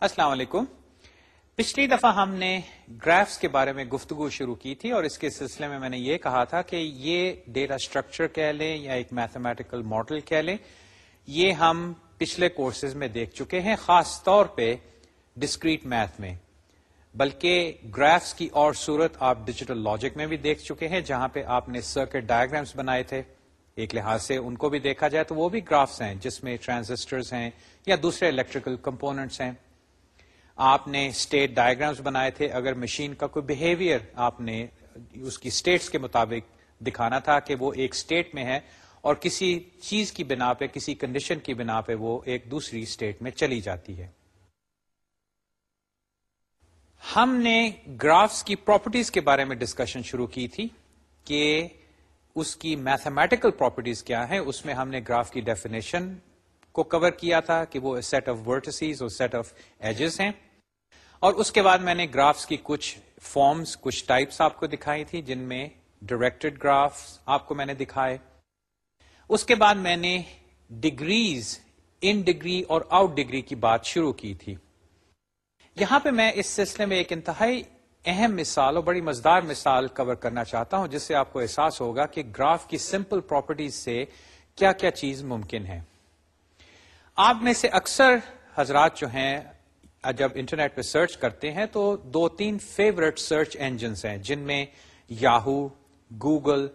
السلام علیکم۔ پچھلی دفعہ ہم نے گرافس کے بارے میں گفتگو شروع کی تھی اور اس کے سلسلے میں میں نے یہ کہا تھا کہ یہ ڈیٹا اسٹرکچر کہہ لیں یا ایک میتھمیٹیکل ماڈل کہہ لیں، یہ ہم پچھلے کورسز میں دیکھ چکے ہیں، خاص طور پہ ڈسکریٹ میتھ میں۔ بلکہ گرافس کی اور صورت آپ ڈیجیٹل لاجک میں بھی دیکھ چکے ہیں، جہاں پہ آپ نے سرکٹ ڈائگرامس بنائے تھے۔ ایک لحاظ سے ان کو بھی دیکھا جائے تو وہ بھی گرافس ہیں، جس میں ٹرانزسٹرز ہیں یا دوسرے الیکٹریکل کمپوننٹس ہیں۔ آپ نے اسٹیٹ ڈائگرامس بنائے تھے، اگر مشین کا کوئی بہیویئر آپ نے اس کی اسٹیٹس کے مطابق دکھانا تھا کہ وہ ایک اسٹیٹ میں ہے اور کسی چیز کی بنا پہ، کسی کنڈیشن کی بنا پہ وہ ایک دوسری اسٹیٹ میں چلی جاتی ہے۔ ہم نے گرافس کی پراپرٹیز کے بارے میں ڈسکشن شروع کی تھی کہ اس کی میتھمیٹیکل پراپرٹیز کیا ہیں۔ اس میں ہم نے گراف کی ڈیفینیشن کو کور کیا تھا کہ وہ سیٹ آف ورٹسیز اور سیٹ آف ایجز ہیں۔ اور اس کے بعد میں نے گرافس کی کچھ فارمز کچھ ٹائپس آپ کو دکھائی تھی، جن میں ڈائریکٹڈ گراف آپ کو میں نے دکھائے۔ اس کے بعد میں نے ڈگریز ان ڈگری اور آؤٹ ڈگری کی بات شروع کی تھی۔ یہاں پہ میں اس سلسلے میں ایک انتہائی اہم مثال اور بڑی مزدار مثال کور کرنا چاہتا ہوں، جس سے آپ کو احساس ہوگا کہ گراف کی سمپل پراپرٹیز سے کیا کیا چیز ممکن ہے۔ آپ میں سے اکثر حضرات جو ہیں جب انٹرنیٹ پہ سرچ کرتے ہیں تو دو تین فیورٹ سرچ انجنس ہیں، جن میں یاہو گوگل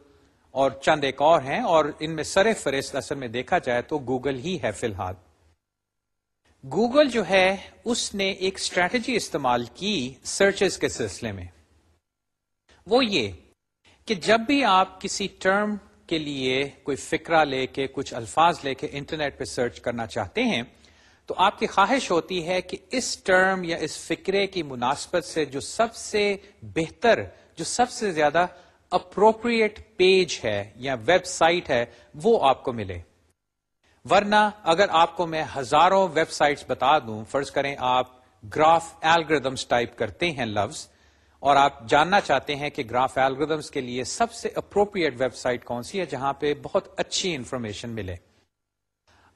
اور چند ایک اور ہیں، اور ان میں سر فہرست اصل میں دیکھا جائے تو گوگل ہی ہے فی الحال۔ گوگل جو ہے، اس نے ایک اسٹریٹجی استعمال کی سرچز کے سلسلے میں۔ وہ یہ کہ جب بھی آپ کسی ٹرم کے لیے کوئی فکرہ لے کے، کچھ الفاظ لے کے انٹرنیٹ پہ سرچ کرنا چاہتے ہیں تو آپ کی خواہش ہوتی ہے کہ اس ٹرم یا اس فکرے کی مناسبت سے جو سب سے بہتر، جو سب سے زیادہ اپروپریٹ پیج ہے یا ویب سائٹ ہے، وہ آپ کو ملے۔ ورنہ اگر آپ کو میں ہزاروں ویب سائٹس بتا دوں، فرض کریں آپ گراف ایلگردمس ٹائپ کرتے ہیں لفظ اور آپ جاننا چاہتے ہیں کہ گراف ایلگردمس کے لیے سب سے اپروپریٹ ویب سائٹ کون سی ہے، جہاں پہ بہت اچھی انفارمیشن ملے۔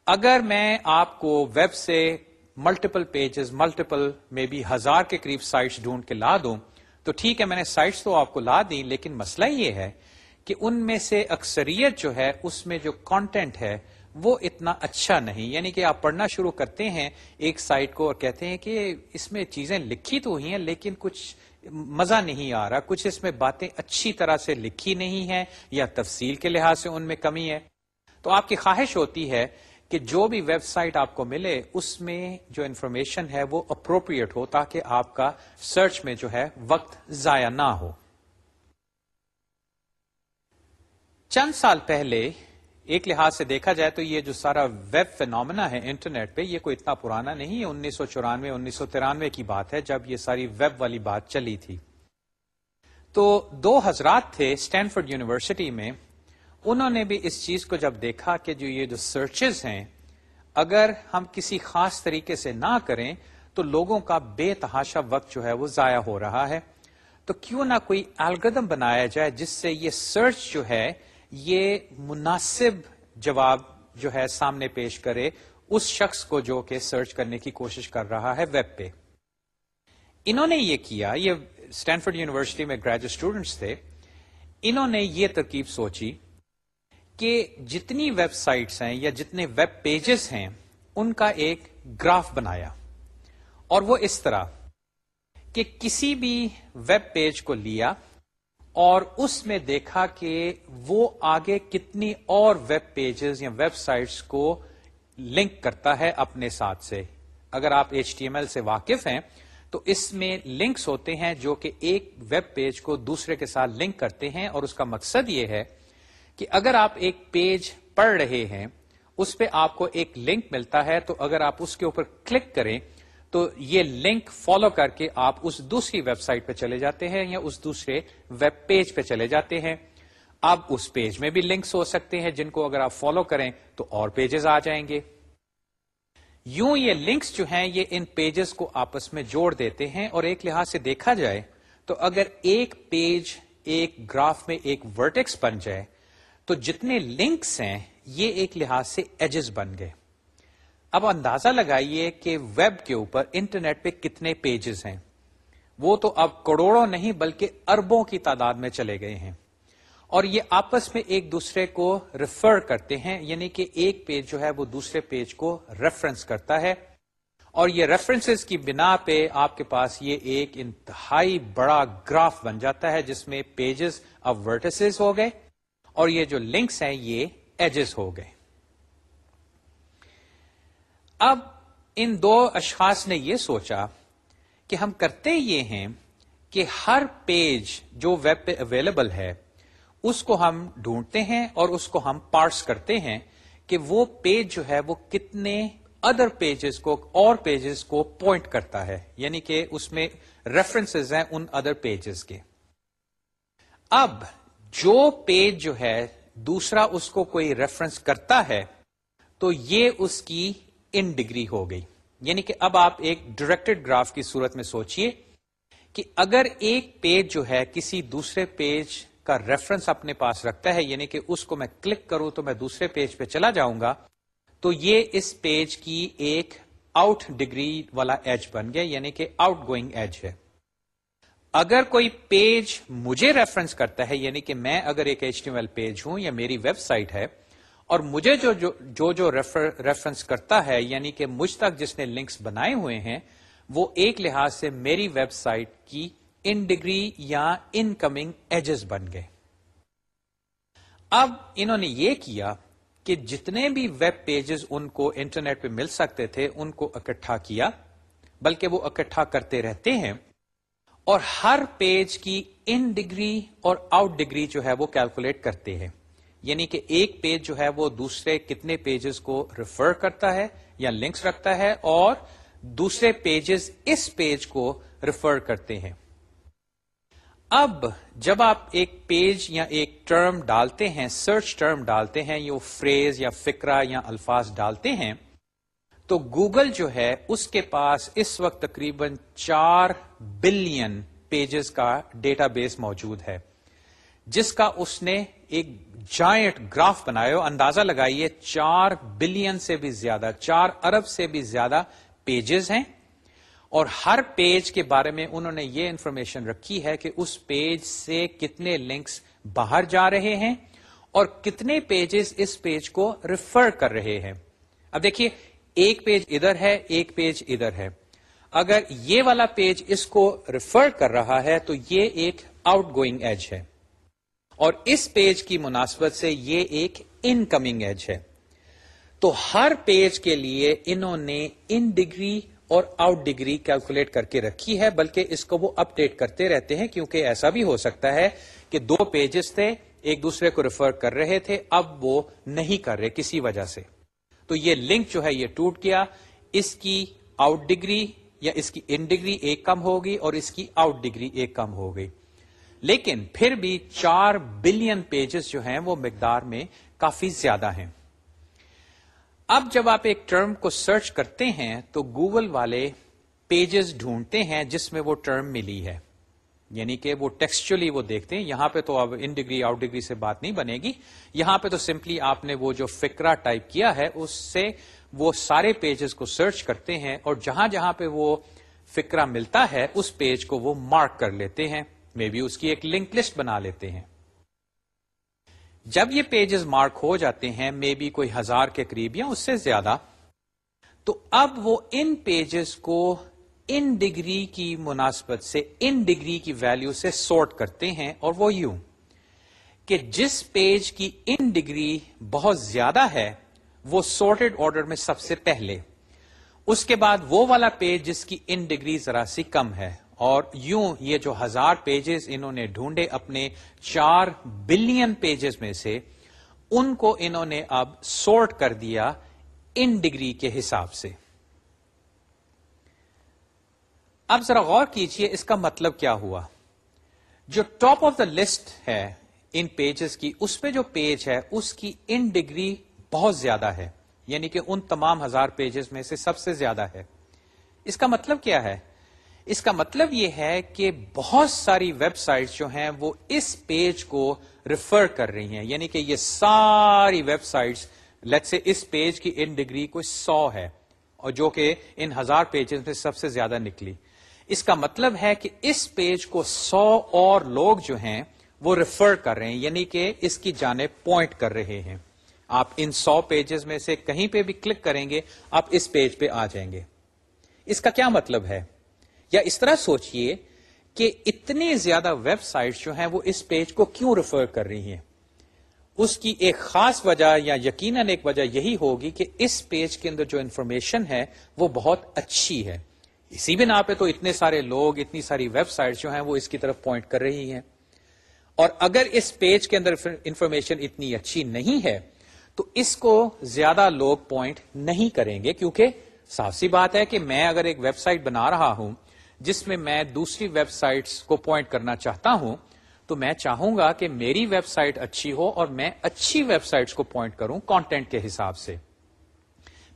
اگر میں آپ کو ویب سے ملٹیپل پیجز ملٹیپل میں بھی ہزار کے قریب سائٹس ڈھونڈ کے لا دوں، تو ٹھیک ہے، میں نے سائٹس تو آپ کو لا دی لیکن مسئلہ یہ ہے کہ ان میں سے اکثریت جو ہے، اس میں جو کانٹینٹ ہے، وہ اتنا اچھا نہیں۔ یعنی کہ آپ پڑھنا شروع کرتے ہیں، ایک سائٹ کو اور کہتے ہیں کہ اس میں چیزیں لکھی تو ہوئی ہیں، لیکن کچھ مزہ نہیں آ رہا، کچھ اس میں باتیں اچھی طرح سے لکھی نہیں ہے یا تفصیل کے لحاظ سے ان میں کمی ہے۔ تو آپ کی خواہش ہوتی ہے کہ جو بھی ویب سائٹ آپ کو ملے، اس میں جو انفارمیشن ہے وہ اپروپریٹ ہو تاکہ آپ کا سرچ میں جو ہے وقت ضائع نہ ہو۔ چند سال پہلے ایک لحاظ سے دیکھا جائے تو یہ جو سارا ویب فینومنا ہے انٹرنیٹ پہ، یہ کوئی اتنا پرانا نہیں ہے۔ انیس سو چورانوے انیس سو ترانوے کی بات ہے جب یہ ساری ویب والی بات چلی تھی۔ تو دو حضرات تھے اسٹینفرڈ یونیورسٹی میں۔ انہوں نے بھی اس چیز کو جب دیکھا کہ جو یہ جو سرچز ہیں، اگر ہم کسی خاص طریقے سے نہ کریں، تو لوگوں کا بے تحاشا وقت جو ہے وہ ضائع ہو رہا ہے۔ تو کیوں نہ کوئی الگدم بنایا جائے جس سے یہ سرچ جو ہے، یہ مناسب جواب جو ہے سامنے پیش کرے اس شخص کو جو کہ سرچ کرنے کی کوشش کر رہا ہے ویب پہ۔ انہوں نے یہ کیا، یہ اسٹینفرڈ یونیورسٹی میں گریجویٹ اسٹوڈنٹس تھے، انہوں نے یہ ترکیب سوچی۔ کہ جتنی ویب سائٹس ہیں یا جتنے ویب پیجز ہیں، ان کا ایک گراف بنایا۔ اور وہ اس طرح کہ کسی بھی ویب پیج کو لیا اور اس میں دیکھا کہ وہ آگے کتنی اور ویب پیجز یا ویب سائٹس کو لنک کرتا ہے اپنے ساتھ سے۔ اگر آپ ایچ ٹی ایم ایل سے واقف ہیں، تو اس میں لنکس ہوتے ہیں جو کہ ایک ویب پیج کو دوسرے کے ساتھ لنک کرتے ہیں اور اس کا مقصد یہ ہے کہ اگر آپ ایک پیج پڑھ رہے ہیں، اس پہ آپ کو ایک لنک ملتا ہے، تو اگر آپ اس کے اوپر کلک کریں، تو یہ لنک فالو کر کے آپ اس دوسری ویب سائٹ پہ چلے جاتے ہیں یا اس دوسرے ویب پیج پہ چلے جاتے ہیں۔ اب اس پیج میں بھی لنکس ہو سکتے ہیں، جن کو اگر آپ فالو کریں، تو اور پیجز آ جائیں گے۔ یوں یہ لنکس جو ہیں، یہ ان پیجز کو آپس میں جوڑ دیتے ہیں، اور ایک لحاظ سے دیکھا جائے، تو اگر ایک پیج، ایک گراف میں ایک ورٹیکس بن جائے تو جتنے لنکس ہیں، یہ ایک لحاظ سے ایجز بن گئے۔ اب اندازہ لگائیے کہ ویب کے اوپر انٹرنیٹ پہ کتنے پیجز ہیں۔ وہ تو اب کروڑوں نہیں بلکہ اربوں کی تعداد میں چلے گئے ہیں۔ اور یہ آپس میں ایک دوسرے کو ریفر کرتے ہیں یعنی کہ ایک پیج جو ہے وہ دوسرے پیج کو ریفرنس کرتا ہے۔ اور یہ ریفرنسز کی بنا پہ آپ کے پاس یہ ایک انتہائی بڑا گراف بن جاتا ہے، جس میں پیجز اب ورٹسز ہو گئے۔ اور یہ جو لنکس ہیں، یہ ایجز ہو گئے۔ اب ان دو اشخاص نے یہ سوچا کہ ہم کرتے یہ ہیں کہ ہر پیج جو ویب پہ اویلیبل ہے، اس کو ہم ڈھونڈتے ہیں اور اس کو ہم پارٹس کرتے ہیں کہ وہ پیج جو ہے، وہ کتنے ادر پیجز کو، اور پیجز کو پوائنٹ کرتا ہے۔ یعنی کہ اس میں ریفرنسز ہیں ان ادر پیجز کے۔ اب جو پیج جو ہے دوسرا اس کو کوئی ریفرنس کرتا ہے، تو یہ اس کی ان ڈگری ہو گئی۔ یعنی کہ اب آپ ایک ڈائریکٹڈ گراف کی صورت میں سوچئے کہ اگر ایک پیج جو ہے کسی دوسرے پیج کا ریفرنس اپنے پاس رکھتا ہے یعنی کہ اس کو میں کلک کروں تو میں دوسرے پیج پہ چلا جاؤں گا، تو یہ اس پیج کی ایک آؤٹ ڈگری والا ایج بن گیا یعنی کہ آؤٹ گوئنگ ایج ہے۔ اگر کوئی پیج مجھے ریفرنس کرتا ہے یعنی کہ میں اگر ایک ایچ ٹی ایل پیج ہوں یا میری ویب سائٹ ہے اور مجھے جو جو جو, جو ریفرنس کرتا ہے یعنی کہ مجھ تک جس نے لنکس بنائے ہوئے ہیں وہ ایک لحاظ سے میری ویب سائٹ کی ان ڈگری یا ان کمنگ ایجز بن گئے۔ اب انہوں نے یہ کیا کہ جتنے بھی ویب پیجز ان کو انٹرنیٹ پہ مل سکتے تھے ان کو اکٹھا کیا بلکہ وہ اکٹھا کرتے رہتے ہیں۔ اور ہر پیج کی ان ڈگری اور آؤٹ ڈگری جو ہے وہ کیلکولیٹ کرتے ہیں۔ یعنی کہ ایک پیج جو ہے وہ دوسرے کتنے پیجز کو ریفر کرتا ہے یا لنکس رکھتا ہے اور دوسرے پیجز اس پیج کو ریفر کرتے ہیں۔ اب جب آپ ایک پیج یا ایک ٹرم ڈالتے ہیں سرچ ٹرم ڈالتے ہیں، یا فریز یا فکرا یا الفاظ ڈالتے ہیں تو گوگل جو ہے اس کے پاس اس وقت تقریباً چار بلین پیجز کا ڈیٹا بیس موجود ہے، جس کا اس نے ایک جائنٹ گراف بنایا اندازہ لگائیے چار بلین سے بھی زیادہ، چار ارب سے بھی زیادہ پیجز ہیں۔ اور ہر پیج کے بارے میں انہوں نے یہ انفارمیشن رکھی ہے کہ اس پیج سے کتنے لنکس باہر جا رہے ہیں اور کتنے پیجز اس پیج کو ریفر کر رہے ہیں۔ اب دیکھیے ایک پیج ادھر ہے، ایک پیج ادھر ہے۔ اگر یہ والا پیج اس کو ریفر کر رہا ہے تو یہ ایک آؤٹ گوئنگ ایج ہے۔ اور اس پیج کی مناسبت سے یہ ایک ان کمنگ ایج ہے۔ تو ہر پیج کے لیے انہوں نے ان ڈگری اور آؤٹ ڈگری کیلکولیٹ کر کے رکھی ہے، بلکہ اس کو وہ اپ ڈیٹ کرتے رہتے ہیں، کیونکہ ایسا بھی ہو سکتا ہے کہ دو پیجز تھے، ایک دوسرے کو ریفر کر رہے تھے، اب وہ نہیں کر رہے کسی وجہ سے۔ تو یہ لنک جو ہے یہ ٹوٹ گیا۔ اس کی آؤٹ ڈگری یا اس کی ان ڈگری ایک کم ہوگی اور اس کی آؤٹ ڈگری ایک کم ہو گئی لیکن پھر بھی چار بلین پیجز جو ہیں وہ مقدار میں کافی زیادہ ہیں۔ اب جب آپ ایک ٹرم کو سرچ کرتے ہیں تو گوگل والے پیجز ڈھونڈتے ہیں جس میں وہ ٹرم ملی ہے۔ یعنی کہ وہ ٹیکسچلی وہ دیکھتے ہیں، یہاں پہ تو اب ان ڈگری آؤٹ ڈگری سے بات نہیں بنے گی۔ یہاں پہ تو سمپلی آپ نے وہ جو فکرا ٹائپ کیا ہے، اس سے وہ سارے پیجز کو سرچ کرتے ہیں اور جہاں جہاں پہ وہ فکرا ملتا ہے، اس پیج کو وہ مارک کر لیتے ہیں۔ مے بی اس کی ایک لنک لسٹ بنا لیتے ہیں۔ جب یہ پیجز مارک ہو جاتے ہیں مے بی کوئی ہزار کے قریب یا اس سے زیادہ، تو اب وہ ان پیجز کو ان ڈگری کی مناسبت سے، ان ڈگری کی ویلو سے سورٹ کرتے ہیں اور وہ یوں کہ جس پیج کی ان ڈگری بہت زیادہ ہے، وہ سورٹڈ آرڈر میں سب سے پہلے۔ اس کے بعد وہ والا پیج جس کی ان ڈگری ذرا سی کم ہے۔ اور یوں یہ جو ہزار پیجز انہوں نے ڈھونڈے اپنے چار بلین پیجز میں سے، ان کو انہوں نے اب سورٹ کر دیا ان ڈگری کے حساب سے۔ اب ذرا غور کیجیے اس کا مطلب کیا ہوا۔ جو ٹاپ آف دا لسٹ ہے ان پیجز کی، اس پہ جو پیج ہے، اس کی ان ڈگری بہت زیادہ ہے۔ یعنی کہ ان تمام ہزار پیجز میں سے سب سے زیادہ ہے۔ اس کا مطلب کیا ہے؟ اس کا مطلب یہ ہے کہ بہت ساری ویب سائٹس جو ہیں، وہ اس پیج کو ریفر کر رہی ہیں۔ یعنی کہ یہ ساری ویب سائٹس لیٹ سے اس پیج کی ان ڈگری کوئی سو ہے، اور جو کہ ان ہزار پیجز میں سب سے زیادہ نکلی۔ اس کا مطلب ہے کہ اس پیج کو سو اور لوگ جو ہیں وہ ریفر کر رہے ہیں یعنی کہ اس کی جانب پوائنٹ کر رہے ہیں۔ آپ ان سو پیجز میں سے کہیں پہ بھی کلک کریں گے، آپ اس پیج پہ آ جائیں گے۔ اس کا کیا مطلب ہے؟ یا اس طرح سوچئے کہ اتنی زیادہ ویب سائٹ جو ہیں وہ اس پیج کو کیوں ریفر کر رہی ہیں؟ اس کی ایک خاص وجہ یا یقیناً ایک وجہ یہی ہوگی کہ اس پیج کے اندر جو انفارمیشن ہے وہ بہت اچھی ہے۔ اسی بنا پہ تو اتنے سارے لوگ، اتنی ساری ویب سائٹ جو ہیں وہ اس کی طرف پوائنٹ کر رہی ہیں۔ اور اگر اس پیج کے اندر انفارمیشن اتنی اچھی نہیں ہے، تو اس کو زیادہ لوگ پوائنٹ نہیں کریں گے۔ کیونکہ صاف سی بات ہے کہ میں اگر ایک ویب سائٹ بنا رہا ہوں، جس میں میں دوسری ویب سائٹس کو پوائنٹ کرنا چاہتا ہوں، تو میں چاہوں گا کہ میری ویب سائٹ اچھی ہو اور میں اچھی ویب سائٹس کو پوائنٹ کروں کانٹینٹ کے حساب سے۔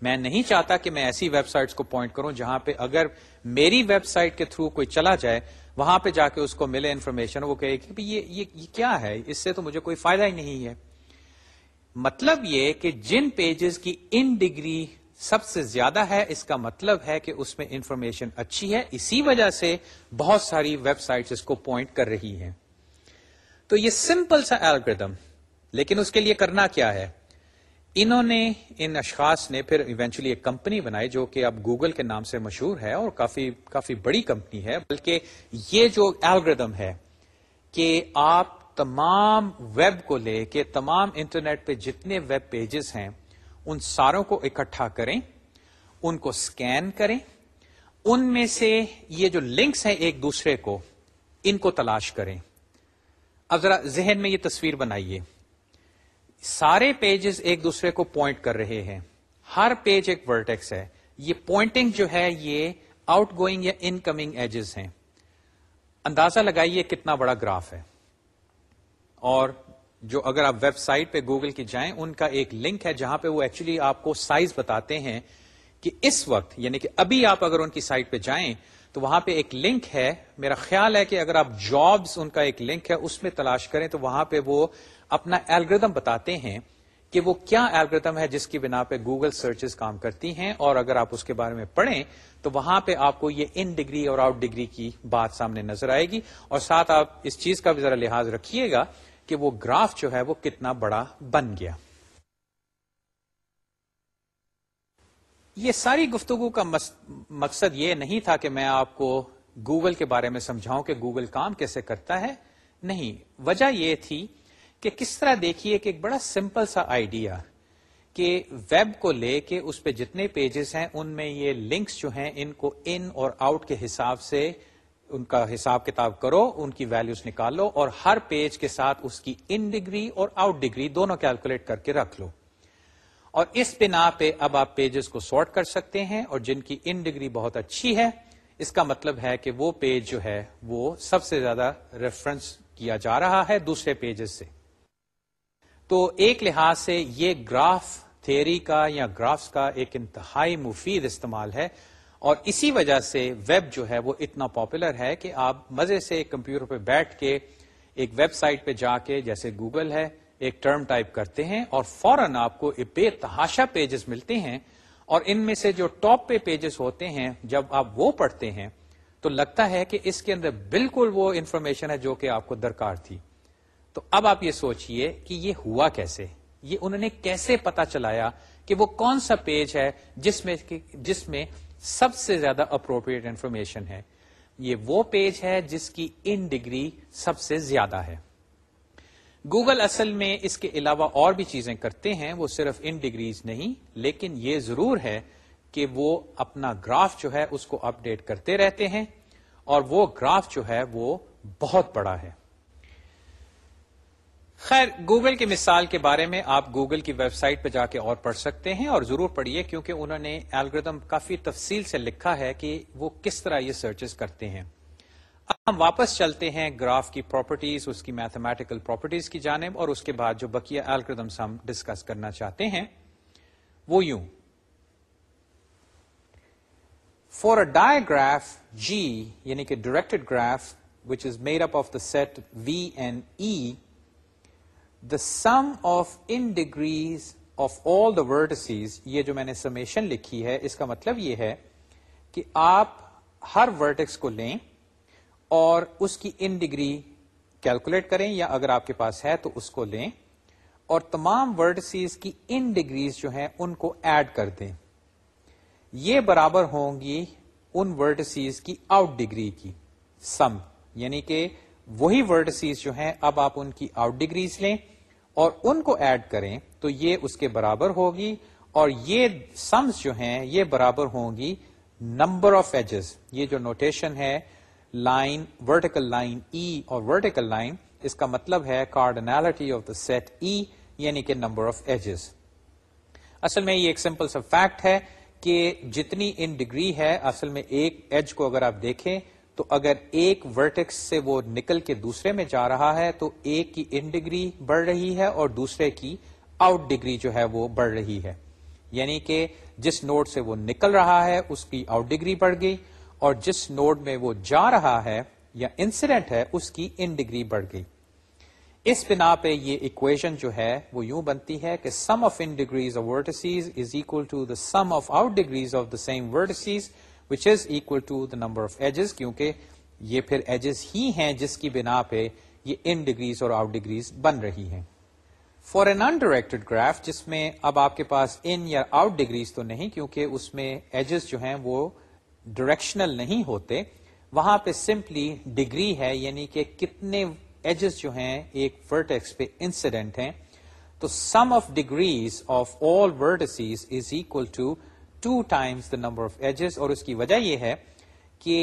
میں نہیں چاہتا کہ میں ایسی ویب سائٹس کو پوائنٹ کروں جہاں پہ اگر میری ویب سائٹ کے تھرو کوئی چلا جائے وہاں پہ جا کے اس کو ملے انفارمیشن وہ کہے کہ یہ, یہ, یہ کیا ہے؟ اس سے تو مجھے کوئی فائدہ ہی نہیں ہے۔ مطلب یہ کہ جن پیجز کی ان ڈگری سب سے زیادہ ہے اس کا مطلب ہے کہ اس میں انفارمیشن اچھی ہے اسی وجہ سے بہت ساری ویب سائٹس اس کو پوائنٹ کر رہی ہیں۔ تو یہ سمپل سا الگریدم لیکن اس کے لیے کرنا کیا ہے؟ انہوں نے ان اشخاص نے پھر ایونچولی ایک کمپنی بنائی جو کہ اب گوگل کے نام سے مشہور ہے اور کافی کافی بڑی کمپنی ہے، بلکہ یہ جو الگریدم ہے کہ آپ تمام ویب کو لے کے تمام انٹرنیٹ پہ جتنے ویب پیجز ہیں، ان ساروں کو اکٹھا کریں، ان کو سکین کریں، ان میں سے یہ جو لنکس ہیں ایک دوسرے کو، ان کو تلاش کریں۔ اب ذرا ذہن میں یہ تصویر بنائیے۔ سارے پیجز ایک دوسرے کو پوائنٹ کر رہے ہیں۔ ہر پیج ایک ورٹیکس ہے۔ یہ پوائنٹنگ جو ہے، یہ آؤٹ گوئنگ یا ان کمنگ ایجز ہیں۔ اندازہ لگائیے کتنا بڑا گراف ہے۔ اور جو اگر آپ ویب سائٹ پہ گوگل کی جائیں، ان کا ایک لنک ہے جہاں پہ وہ ایکچولی آپ کو سائز بتاتے ہیں کہ اس وقت یعنی کہ ابھی آپ اگر ان کی سائٹ پہ جائیں، تو وہاں پہ ایک لنک ہے۔ میرا خیال ہے کہ اگر آپ جابس ان کا ایک لنک ہے، اس میں تلاش کریں تو وہاں پہ وہ اپنا ایلگردم بتاتے ہیں کہ وہ کیا ایلگردم ہے جس کی بنا پہ گوگل سرچز کام کرتی ہیں اور اگر آپ اس کے بارے میں پڑھیں تو وہاں پہ آپ کو یہ ان ڈگری اور آؤٹ ڈگری کی بات سامنے نظر آئے گی اور ساتھ آپ اس چیز کا بھی ذرا لحاظ رکھیے گا کہ وہ گراف جو ہے وہ کتنا بڑا بن گیا۔ یہ ساری گفتگو کا مقصد یہ نہیں تھا کہ میں آپ کو گوگل کے بارے میں سمجھاؤں کہ گوگل کام کیسے کرتا ہے۔ نہیں، وجہ یہ تھی کہ کس طرح دیکھیے کہ ایک بڑا سمپل سا آئیڈیا کہ ویب کو لے کے اس پہ جتنے پیجز ہیں، ان میں یہ لنکس جو ہیں، ان کو ان اور آؤٹ کے حساب سے ان کا حساب کتاب کرو، ان کی ویلوز نکالو اور ہر پیج کے ساتھ اس کی ان ڈگری اور آؤٹ ڈگری دونوں کیلکولیٹ کر کے رکھ لو۔ اور اس بنا پہ اب آپ پیجز کو سارٹ کر سکتے ہیں اور جن کی ان ڈگری بہت اچھی ہے، اس کا مطلب ہے کہ وہ پیج جو ہے، وہ سب سے زیادہ ریفرنس کیا جا رہا ہے دوسرے پیجز سے۔ تو ایک لحاظ سے یہ گراف تھیری کا یا گرافس کا ایک انتہائی مفید استعمال ہے اور اسی وجہ سے ویب جو ہے وہ اتنا پاپولر ہے کہ آپ مزے سے کمپیوٹر پہ بیٹھ کے ایک ویب سائٹ پہ جا کے جیسے گوگل ہے ایک ٹرم ٹائپ کرتے ہیں اور فوراً آپ کو بے تحاشا پیجز ملتے ہیں اور ان میں سے جو ٹاپ پہ پیجز ہوتے ہیں جب آپ وہ پڑھتے ہیں تو لگتا ہے کہ اس کے اندر بالکل وہ انفارمیشن ہے جو کہ آپ کو درکار تھی۔ تو اب آپ یہ سوچئے کہ یہ ہوا کیسے؟ یہ انہوں نے کیسے پتا چلایا کہ وہ کون سا پیج ہے جس میں جس میں سب سے زیادہ اپروپریٹ انفارمیشن ہے؟ یہ وہ پیج ہے جس کی ان ڈگری سب سے زیادہ ہے۔ گوگل اصل میں اس کے علاوہ اور بھی چیزیں کرتے ہیں، وہ صرف ان ڈگریز نہیں، لیکن یہ ضرور ہے کہ وہ اپنا گراف جو ہے اس کو اپ ڈیٹ کرتے رہتے ہیں، اور وہ گراف جو ہے وہ بہت بڑا ہے۔ خیر، گوگل کی مثال کے بارے میں آپ گوگل کی ویب سائٹ پہ جا کے اور پڑھ سکتے ہیں اور ضرور پڑھیے کیونکہ انہوں نے الگریدم کافی تفصیل سے لکھا ہے کہ وہ کس طرح یہ سرچز کرتے ہیں۔ اب ہم واپس چلتے ہیں گراف کی پراپرٹیز اس کی میتھمیٹیکل پراپرٹیز کی جانب اور اس کے بعد جو بقیہ الگریدمس ہم ڈسکس کرنا چاہتے ہیں، وہ یوں۔ فور اے ڈائیگراف جی یعنی کہ directed graph which is made up of the set V and E the sum of in degrees of all the vertices یہ جو میں نے سمیشن لکھی ہے، اس کا مطلب یہ ہے کہ آپ ہر ورٹیکس کو لیں اور اس کی ان ڈگری کیلکولیٹ کریں، یا اگر آپ کے پاس ہے تو اس کو لیں اور تمام ورڈسیز کی ان ڈگریز جو ہیں ان کو ایڈ کر دیں۔ یہ برابر ہوں گی ان ورڈسیز کی آؤٹ ڈگری کی سم یعنی کہ وہی ورڈسیز جو ہیں، اب آپ ان کی آؤٹ ڈگریز لیں اور ان کو ایڈ کریں تو یہ اس کے برابر ہوگی اور یہ سمز جو ہیں، یہ برابر ہوں گی نمبر آف ایجز یہ جو نوٹیشن ہے لائن ورٹیکل لائن ای اور ورٹیکل لائن اس کا مطلب ہے cardinality of the set E یعنی کہ نمبر آف ایجز اصل میں یہ ایک سمپل سا فیکٹ ہے کہ جتنی ان ڈگری ہے، اصل میں ایک ایج کو اگر آپ دیکھیں تو اگر ایک ورٹیکس سے وہ نکل کے دوسرے میں جا رہا ہے تو ایک کی ان ڈگری بڑھ رہی ہے اور دوسرے کی آؤٹ ڈگری جو ہے وہ بڑھ رہی ہے۔ یعنی کہ جس نوڈ سے وہ نکل رہا ہے اس کی آؤٹ ڈگری بڑھ گئی اور جس نوڈ میں وہ جا رہا ہے یا انسیڈنٹ ہے اس کی ان ڈگری بڑھ گئی۔ اس بنا پہ یہ اکویژن جو ہے وہ یوں بنتی ہے کہ sum of in degrees of vertices is equal to the sum of out degrees of the same vertices which is equal to the number of edges کیونکہ یہ پھر ایجز ہی ہیں جس کی بنا پہ یہ ان ڈگریز اور آؤٹ ڈگریز بن رہی ہیں۔ فار این انڈائریکٹڈ گراف جس میں اب آپ کے پاس ان یا آؤٹ ڈگریز تو نہیں، کیونکہ اس میں ایجز جو ہیں وہ ڈائریکشنل نہیں ہوتے، وہاں پہ سمپلی ڈگری ہے یعنی کہ کتنے ایجز جو ہیں ایک ورٹیکس پہ انسیڈنٹ ہیں۔ تو sum of degrees of all vertices is equal to two times the number of edges اور اس کی وجہ یہ ہے کہ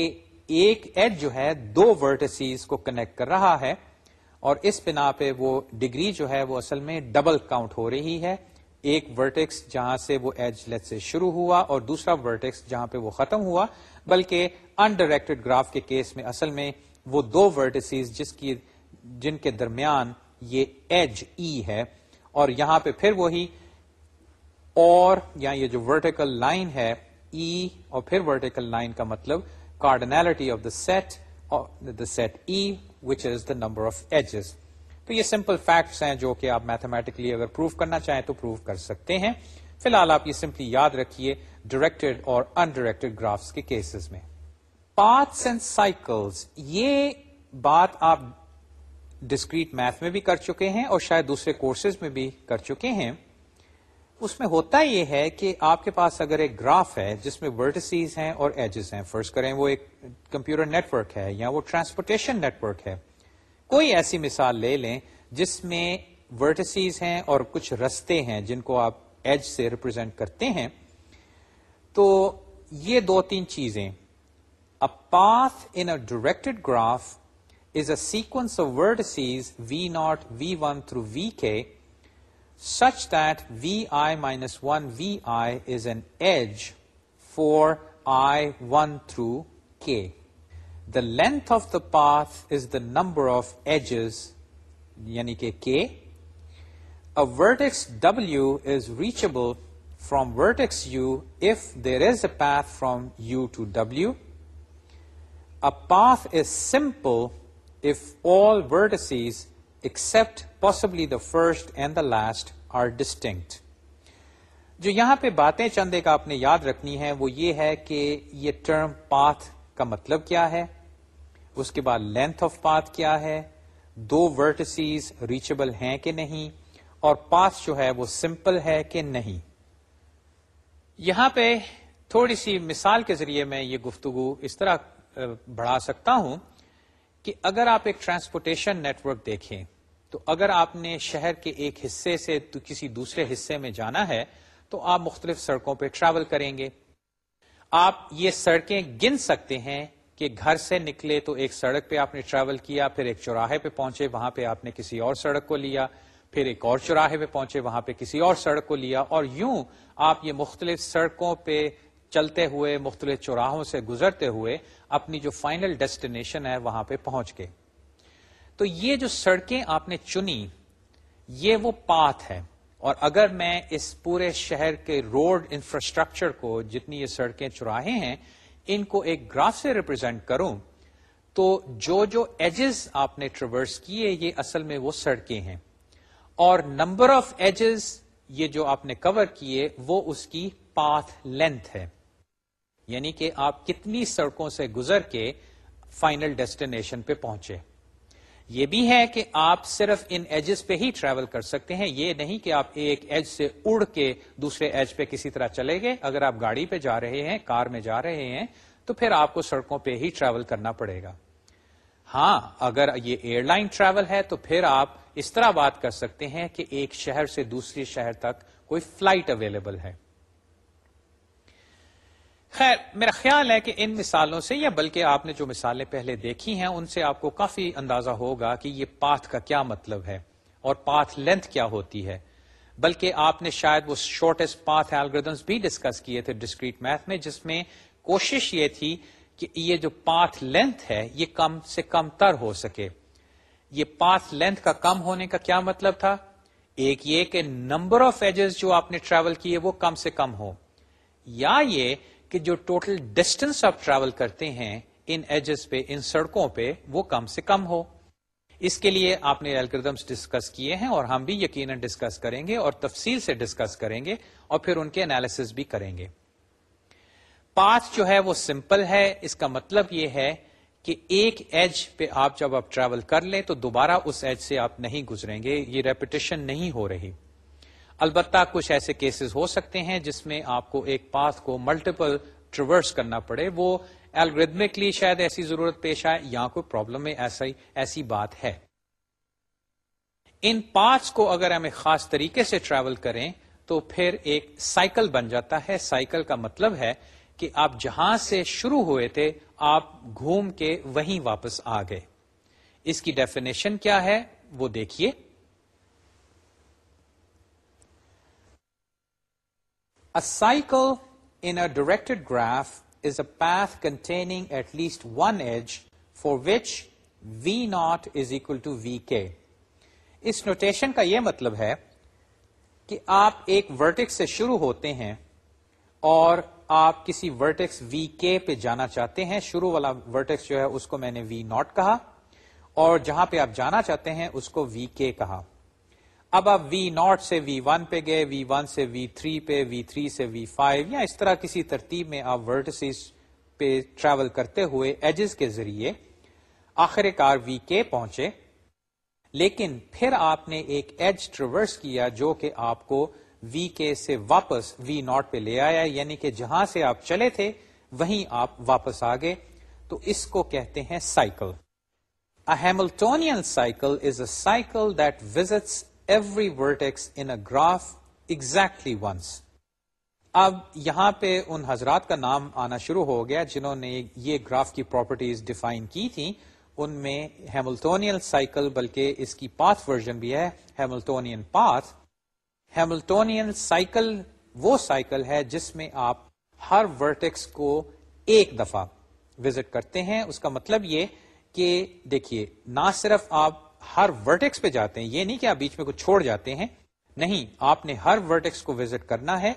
ایک ایج جو ہے دو ورٹسیز کو کنیکٹ کر رہا ہے، اور اس بنا پہ وہ ڈگری جو ہے وہ اصل میں ڈبل کاؤنٹ ہو رہی ہے۔ ایک ورٹیکس جہاں سے وہ ایج لیٹ سے شروع ہوا، اور دوسرا ورٹیکس جہاں پہ وہ ختم ہوا، بلکہ انڈائریکٹڈ گراف کے کیس میں اصل میں وہ دو ورٹسیز جس کی جن کے درمیان یہ ایج ای e ہے۔ اور یہاں پہ پھر وہی اور یا یہ جو ورٹیکل لائن ہے ای اور پھر ورٹیکل لائن کا مطلب cardinality of the set the set E which is the number of edges تو یہ سمپل فیکٹس ہیں جو کہ آپ میتھمیٹکلی اگر پروف کرنا چاہیں تو پروف کر سکتے ہیں. فی الحال آپ یہ سمپلی یاد رکھیے ڈائریکٹڈ اور انڈائریکٹڈ گرافس کے کیسز میں. پاتھس اینڈ سائیکلز یہ بات آپ ڈسکریٹ میتھ میں بھی کر چکے ہیں اور شاید دوسرے کورسز میں بھی کر چکے ہیں. اس میں ہوتا یہ ہے کہ آپ کے پاس اگر ایک گراف ہے جس میں ورٹسیز ہیں اور ایجز ہیں، فرض کریں وہ ایک کمپیوٹر نیٹورک ہے یا وہ ٹرانسپورٹیشن نیٹورک ہے، کوئی ایسی مثال لے لیں جس میں ورٹسیز ہیں اور کچھ رستے ہیں جن کو آپ ایج سے ریپرزینٹ کرتے ہیں۔ تو یہ دو تین چیزیں۔ Path in directed graph is a sequence of vertices v naught v one through v k such that vi minus 1 vi is an edge for i1 through k. The length of the path is the number of edges, yani ke k. A vertex w is reachable from vertex u if there is a path from u to w. A path is simple if all vertices except possibly the first and the last are distinct. جو یہاں پہ باتیں چند ایک آپ نے یاد رکھنی ہے وہ یہ ہے کہ یہ ٹرم پاتھ کا مطلب کیا ہے؟ اس کے بعد لینتھ آف پاتھ کیا ہے؟ دو ورٹسیز ریچبل ہیں کہ نہیں؟ اور پاتھ جو ہے وہ سمپل ہے کہ نہیں؟ یہاں پہ تھوڑی سی مثال کے ذریعے میں یہ گفتگو اس طرح بڑھا سکتا ہوں۔ کہ اگر آپ ایک ٹرانسپورٹیشن نیٹورک دیکھیں، تو اگر آپ نے شہر کے ایک حصے سے تو کسی دوسرے حصے میں جانا ہے، تو آپ مختلف سڑکوں پہ ٹریول کریں گے۔ آپ یہ سڑکیں گن سکتے ہیں کہ گھر سے نکلے تو ایک سڑک پہ آپ نے ٹریول کیا، پھر ایک چوراہے پہ پہنچے، وہاں پہ آپ نے کسی اور سڑک کو لیا، پھر ایک اور چوراہے پہ پہنچے، وہاں پہ کسی اور سڑک کو لیا۔ اور یوں آپ یہ مختلف سڑکوں پہ چلتے ہوئے، مختلف چوراہوں سے گزرتے ہوئے اپنی جو فائنل ڈیسٹینیشن ہے وہاں پہ پہنچ گئے۔ تو یہ جو سڑکیں آپ نے چنی، یہ وہ پاتھ ہے۔ اور اگر میں اس پورے شہر کے روڈ انفراسٹرکچر کو جتنی یہ سڑکیں چراہے ہیں، ان کو ایک گراف سے ریپرزینٹ کروں، تو جو جو ایجز آپ نے ٹریورس کیے، یہ اصل میں وہ سڑکیں ہیں۔ اور نمبر آف ایجز یہ جو آپ نے کور کیے، وہ اس کی پاتھ لینتھ ہے۔ یعنی کہ آپ کتنی سڑکوں سے گزر کے فائنل ڈیسٹینیشن پہ پہنچے۔ یہ بھی ہے کہ آپ صرف ان ایجز پہ ہی ٹریول کر سکتے ہیں، یہ نہیں کہ آپ ایک ایج سے اڑ کے دوسرے ایج پہ کسی طرح چلے گئے۔ اگر آپ گاڑی پہ جا رہے ہیں، کار میں جا رہے ہیں، تو پھر آپ کو سڑکوں پہ ہی ٹریول کرنا پڑے گا۔ ہاں اگر یہ ایئر لائن ٹریول ہے، تو پھر آپ اس طرح بات کر سکتے ہیں کہ ایک شہر سے دوسرے شہر تک کوئی فلائٹ اویلیبل ہے۔ خیر، میرا خیال ہے کہ ان مثالوں سے یا بلکہ آپ نے جو مثالیں پہلے دیکھی ہیں، ان سے آپ کو کافی اندازہ ہوگا کہ یہ پاتھ کا کیا مطلب ہے اور پاتھ لینتھ کیا ہوتی ہے۔ بلکہ آپ نے شاید وہ شارٹیسٹ پاتھ ایلگردمس بھی ڈسکس کیے تھے ڈسکریٹ میتھ میں، جس میں کوشش یہ تھی کہ یہ جو پاتھ لینتھ ہے، یہ کم سے کم تر ہو سکے۔ یہ پاتھ لینتھ کا کم ہونے کا کیا مطلب تھا؟ ایک یہ کہ نمبر آف ایجز جو آپ نے ٹریول کیے، وہ کم سے کم ہو یا یہ کہ جو ٹوٹل ڈسٹینس آپ ٹریول کرتے ہیں ان ایجز پہ، ان سڑکوں پہ، وہ کم سے کم ہو۔ اس کے لیے آپ نے الگریدمس ڈسکس کیے ہیں اور ہم بھی یقیناً ڈسکس کریں گے اور تفصیل سے ڈسکس کریں گے اور پھر ان کے انالیس بھی کریں گے۔ پاتھ جو ہے وہ سمپل ہے۔ اس کا مطلب یہ ہے کہ ایک ایج پہ آپ جب آپ ٹریول کر لیں تو دوبارہ اس ایج سے آپ نہیں گزریں گے۔ یہ ریپیٹیشن نہیں ہو رہی۔ البتہ کچھ ایسے کیسز ہو سکتے ہیں جس میں آپ کو ایک پاتھ کو ملٹیپل ٹریورس کرنا پڑے۔ وہ الگریدمکلی شاید ایسی ضرورت پیش آئے یا کوئی پرابلم میں ایسا ایسی بات ہے۔ ان پاتھس کو اگر ہمیں خاص طریقے سے ٹریول کریں تو پھر ایک سائیکل بن جاتا ہے۔ سائیکل کا مطلب ہے کہ آپ جہاں سے شروع ہوئے تھے، آپ گھوم کے وہیں واپس آ گئے۔ اس کی ڈیفینیشن کیا ہے؟ وہ دیکھیے۔ A cycle in a directed graph is a path containing at least one edge for which v naught is equal to vk. اس نوٹیشن کا یہ مطلب ہے کہ آپ ایک ورٹکس سے شروع ہوتے ہیں اور آپ کسی ورٹکس وی کے پہ جانا چاہتے ہیں شروع والا ورٹکس جو ہے اس کو میں نے وی ناٹ کہا اور جہاں پہ آپ جانا چاہتے ہیں اس کو وی کے کہا اب آپ وی ناٹ سے وی ون پہ گئے وی ون سے وی تھری پہ وی تھری سے وی فائیو یا اس طرح کسی ترتیب میں آپ ورڈسز پہ ٹریول کرتے ہوئے ایجز کے ذریعے آخر کار وی کے پہنچے۔ لیکن پھر آپ نے ایک ایج ٹریورس کیا جو کہ آپ کو وی کے سے واپس وی ناٹ پہ لے آیا یعنی کہ جہاں سے آپ چلے تھے، وہیں آپ واپس آ گئے۔ تو اس کو کہتے ہیں cycle Hamiltonian cycle is a cycle that visits every vertex in a graph exactly once اب یہاں پہ ان حضرات کا نام آنا شروع ہو گیا جنہوں نے یہ گراف کی پراپرٹیز ڈیفائن کی تھی ان میں ہیملٹونین سائیکل بلکہ اس کی پاتھ ورژن بھی ہے ہیملٹونین پاتھ ہیملٹونین سائیکل وہ سائیکل ہے جس میں آپ ہر ورٹیکس کو ایک دفعہ وزٹ کرتے ہیں۔ اس کا مطلب یہ کہ دیکھیے، نہ صرف آپ ہر ورٹیکس پہ جاتے ہیں۔ یہ نہیں کہ آپ بیچ میں کچھ چھوڑ جاتے ہیں۔ نہیں، آپ نے ہر ورٹیکس کو وزٹ کرنا ہے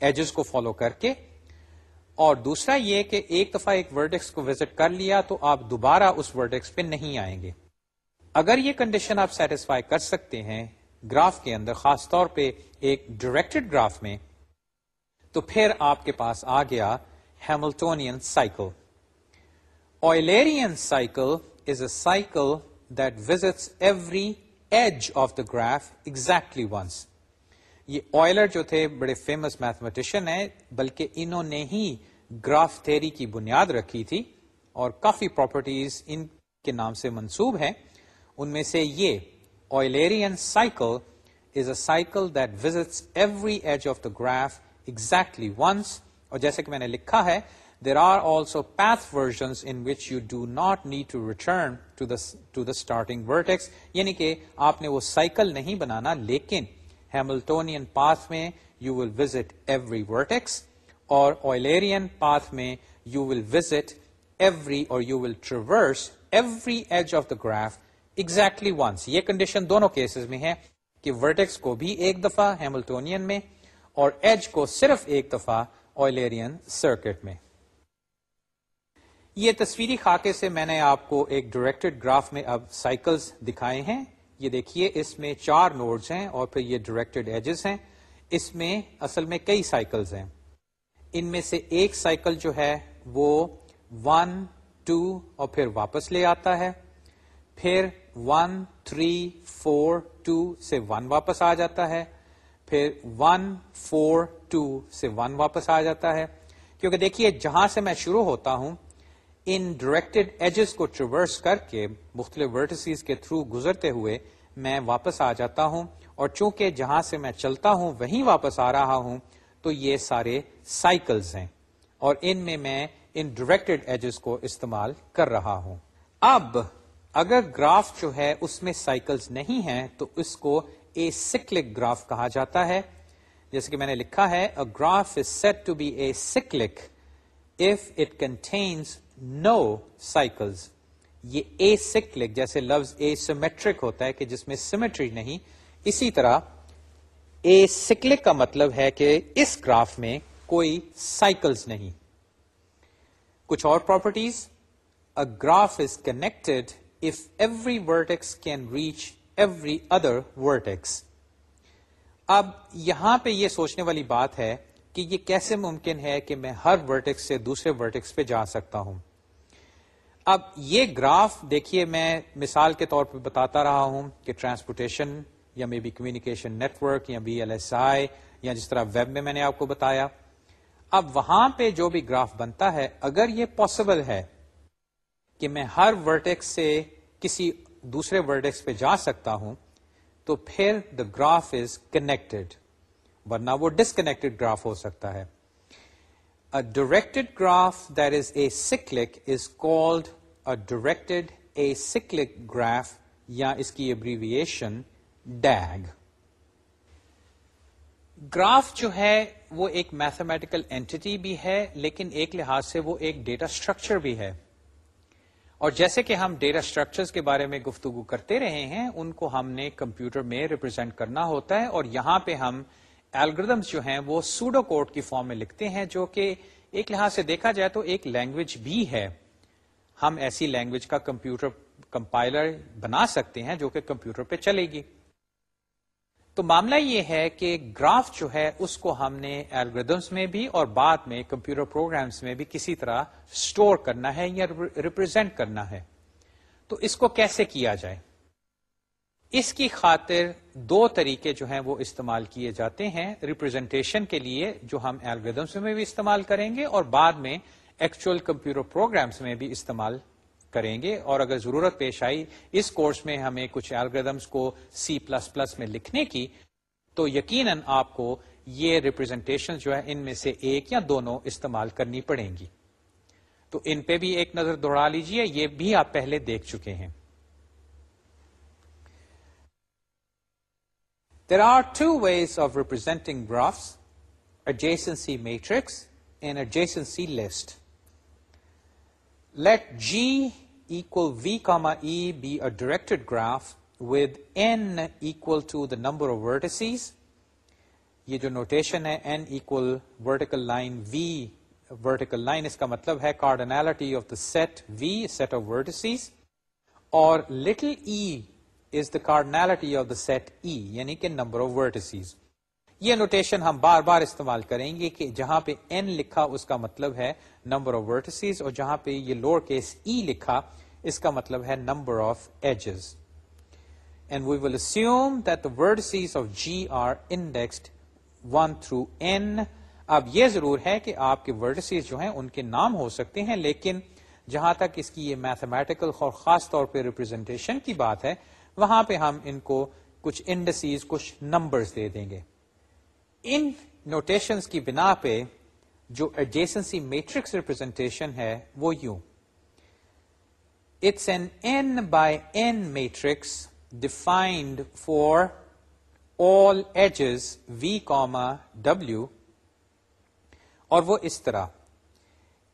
ایجز کو فالو کر کے۔ اور دوسرا یہ کہ ایک دفعہ ایک ورٹیکس کو وزٹ کر لیا تو آپ دوبارہ اس ورٹیکس پہ نہیں آئیں گے۔ اگر یہ کنڈیشن آپ سیٹسفائی کر سکتے ہیں گراف کے اندر، خاص طور پہ ایک ڈائریکٹڈ گراف میں، تو پھر آپ کے پاس آ گیا Hamiltonian cycle Eulerian cycle is a cycle that visits every edge of the graph exactly once. یہ آئلر جو تھے بڑے فیمس میتھمیٹیشین ہیں، بلکہ انہوں نے ہی گراف تھیری کی بنیاد رکھی تھی اور کافی پراپرٹیز ان کے نام سے منسوب ہیں ان میں سے یہ Eulerian cycle is a cycle that visits every edge of the graph exactly once اور جیسے کہ میں نے لکھا ہے there are also path versions in which you do not need to return to the starting vertex یعنی کہ آپ نے وہ سائیکل نہیں بنانا لیکن ہیملٹونین پاتھ میں you will visit every vertex اور آئلیرین پاتھ میں یو ول وزٹ ایوری اور you will traverse every edge of the graph exactly once یہ کنڈیشن دونوں کیسز میں ہے کہ ورٹیکس کو بھی ایک دفعہ ہیملٹونین میں اور ایج کو صرف ایک دفعہ آئلیرین سرکٹ میں یہ تصویری خاکے سے میں نے آپ کو ایک ڈائریکٹڈ گراف میں اب سائیکلز دکھائے ہیں۔ یہ دیکھیے، اس میں چار نوڈز ہیں اور پھر یہ ڈائریکٹڈ ایجز ہیں۔ اس میں اصل میں کئی سائیکلز ہیں۔ ان میں سے ایک سائیکل جو ہے وہ ون ٹو اور پھر واپس لے آتا ہے۔ پھر ون تھری فور ٹو سے ون واپس آ جاتا ہے۔ پھر ون فور ٹو سے ون واپس آ جاتا ہے۔ کیونکہ دیکھیے، جہاں سے میں شروع ہوتا ہوں ان ڈائریکٹڈ ایجز کو ٹریورس کر کے مختلف ورٹسیز کے تھرو گزرتے ہوئے میں واپس آ جاتا ہوں اور چونکہ جہاں سے میں چلتا ہوں وہیں واپس آ رہا ہوں تو یہ سارے سائیکلز ہیں اور ان میں میں ان ڈائریکٹڈ ایجز کو استعمال کر رہا ہوں۔ اب اگر گراف جو ہے اس میں سائیکلز نہیں ہیں تو اس کو اے سکلک گراف کہا جاتا ہے۔ جیسے کہ میں نے لکھا ہے graph is said to be acyclic if it contains no cycles یہ اے سکلک جیسے لفظ اے سیمیٹرک ہوتا ہے کہ جس میں سیمیٹری نہیں، اسی طرح اے سکلک کا مطلب ہے کہ اس گراف میں کوئی سائیکلز نہیں۔ کچھ اور properties a graph is connected if every vertex can reach every other vertex اب یہاں پہ یہ سوچنے والی بات ہے کہ یہ کیسے ممکن ہے کہ میں ہر ورٹیکس سے دوسرے ورٹیکس پہ جا سکتا ہوں۔ اب یہ گراف دیکھیے میں مثال کے طور پہ بتاتا رہا ہوں کہ ٹرانسپورٹیشن یا مے بی کمیونیکیشن نیٹورک یا بی ایل ایس آئی یا جس طرح ویب میں میں نے آپ کو بتایا۔ اب وہاں پہ جو بھی گراف بنتا ہے، اگر یہ پاسبل ہے کہ میں ہر ورٹیکس سے کسی دوسرے ورٹیکس پہ جا سکتا ہوں، تو پھر دا گراف از کنیکٹڈ ورنہ وہ ڈسکنیکٹڈ گراف ہو سکتا ہے۔ Directed graph that is acyclic is called a directed acyclic graph یا اس کی ابریویشن ڈیگ گراف جو ہے وہ ایک میتھمیٹیکل اینٹی بھی ہے لیکن ایک لحاظ سے وہ ایک ڈیٹا اسٹرکچر بھی ہے۔ اور جیسے کہ ہم ڈیٹا اسٹرکچرز کے بارے میں گفتگو کرتے رہے ہیں، ان کو ہم نے کمپیوٹر میں ریپرزینٹ کرنا ہوتا ہے اور یہاں پہ ہم الگریدمس جو ہیں وہ سوڈو کوڈ کی فارم میں لکھتے ہیں جو کہ ایک لحاظ سے دیکھا جائے تو ایک لینگویج بھی ہے۔ ہم ایسی لینگویج کا کمپیوٹر کمپائلر بنا سکتے ہیں جو کہ کمپیوٹر پہ چلے گی۔ تو معاملہ یہ ہے کہ گراف جو ہے اس کو ہم نے الگریدمس میں بھی اور بعد میں کمپیوٹر پروگرامس میں بھی کسی طرح اسٹور کرنا ہے یا ریپرزینٹ کرنا ہے۔ تو اس کو کیسے کیا جائے؟ اس کی خاطر دو طریقے جو ہیں وہ استعمال کیے جاتے ہیں ریپرزینٹیشن کے لیے، جو ہم ایلگردمس میں بھی استعمال کریں گے اور بعد میں ایکچوئل کمپیوٹر پروگرامس میں بھی استعمال کریں گے۔ اور اگر ضرورت پیش آئی اس کورس میں ہمیں کچھ ایلگردمس کو سی پلس پلس میں لکھنے کی، تو یقیناً آپ کو یہ ریپرزینٹیشن جو ہے ان میں سے ایک یا دونوں استعمال کرنی پڑیں گی۔ تو ان پہ بھی ایک نظر دوڑا لیجیے، یہ بھی آپ پہلے دیکھ چکے ہیں۔ There are two ways of representing graphs, adjacency matrix and adjacency list. Let G equal V comma E be a directed graph with n equal to the number of vertices. یہ جو نوٹیشن ہے n equal vertical line V vertical line اس کا مطلب ہے cardinality of the set V set of vertices اور little e is the cardinality of the set E یعنی کہ number of vertices یہ نوٹیشن ہم بار بار استعمال کریں گے کہ جہاں پہ این لکھا اس کا مطلب ہے نمبر آف ورٹسیز اور جہاں پہ یہ لوور کیس ای لکھا اس کا مطلب ہے number of edges and we will assume that vertices of G are indexed one through n اب یہ ضرور ہے کہ آپ کے ورڈسیز جو ہیں ان کے نام ہو سکتے ہیں لیکن جہاں تک اس کی یہ میتھمیٹیکل اور خاص طور پہ ریپرزینٹیشن کی بات ہے وہاں پہ ہم ان کو کچھ انڈسیز کچھ نمبرز دے دیں گے۔ ان نوٹیشنز کی بنا پہ جو ایڈجیسنسی میٹرکس ریپرزینٹیشن ہے، وہ یوں۔ It's an n by n matrix defined for all edges v comma W اور وہ اس طرح۔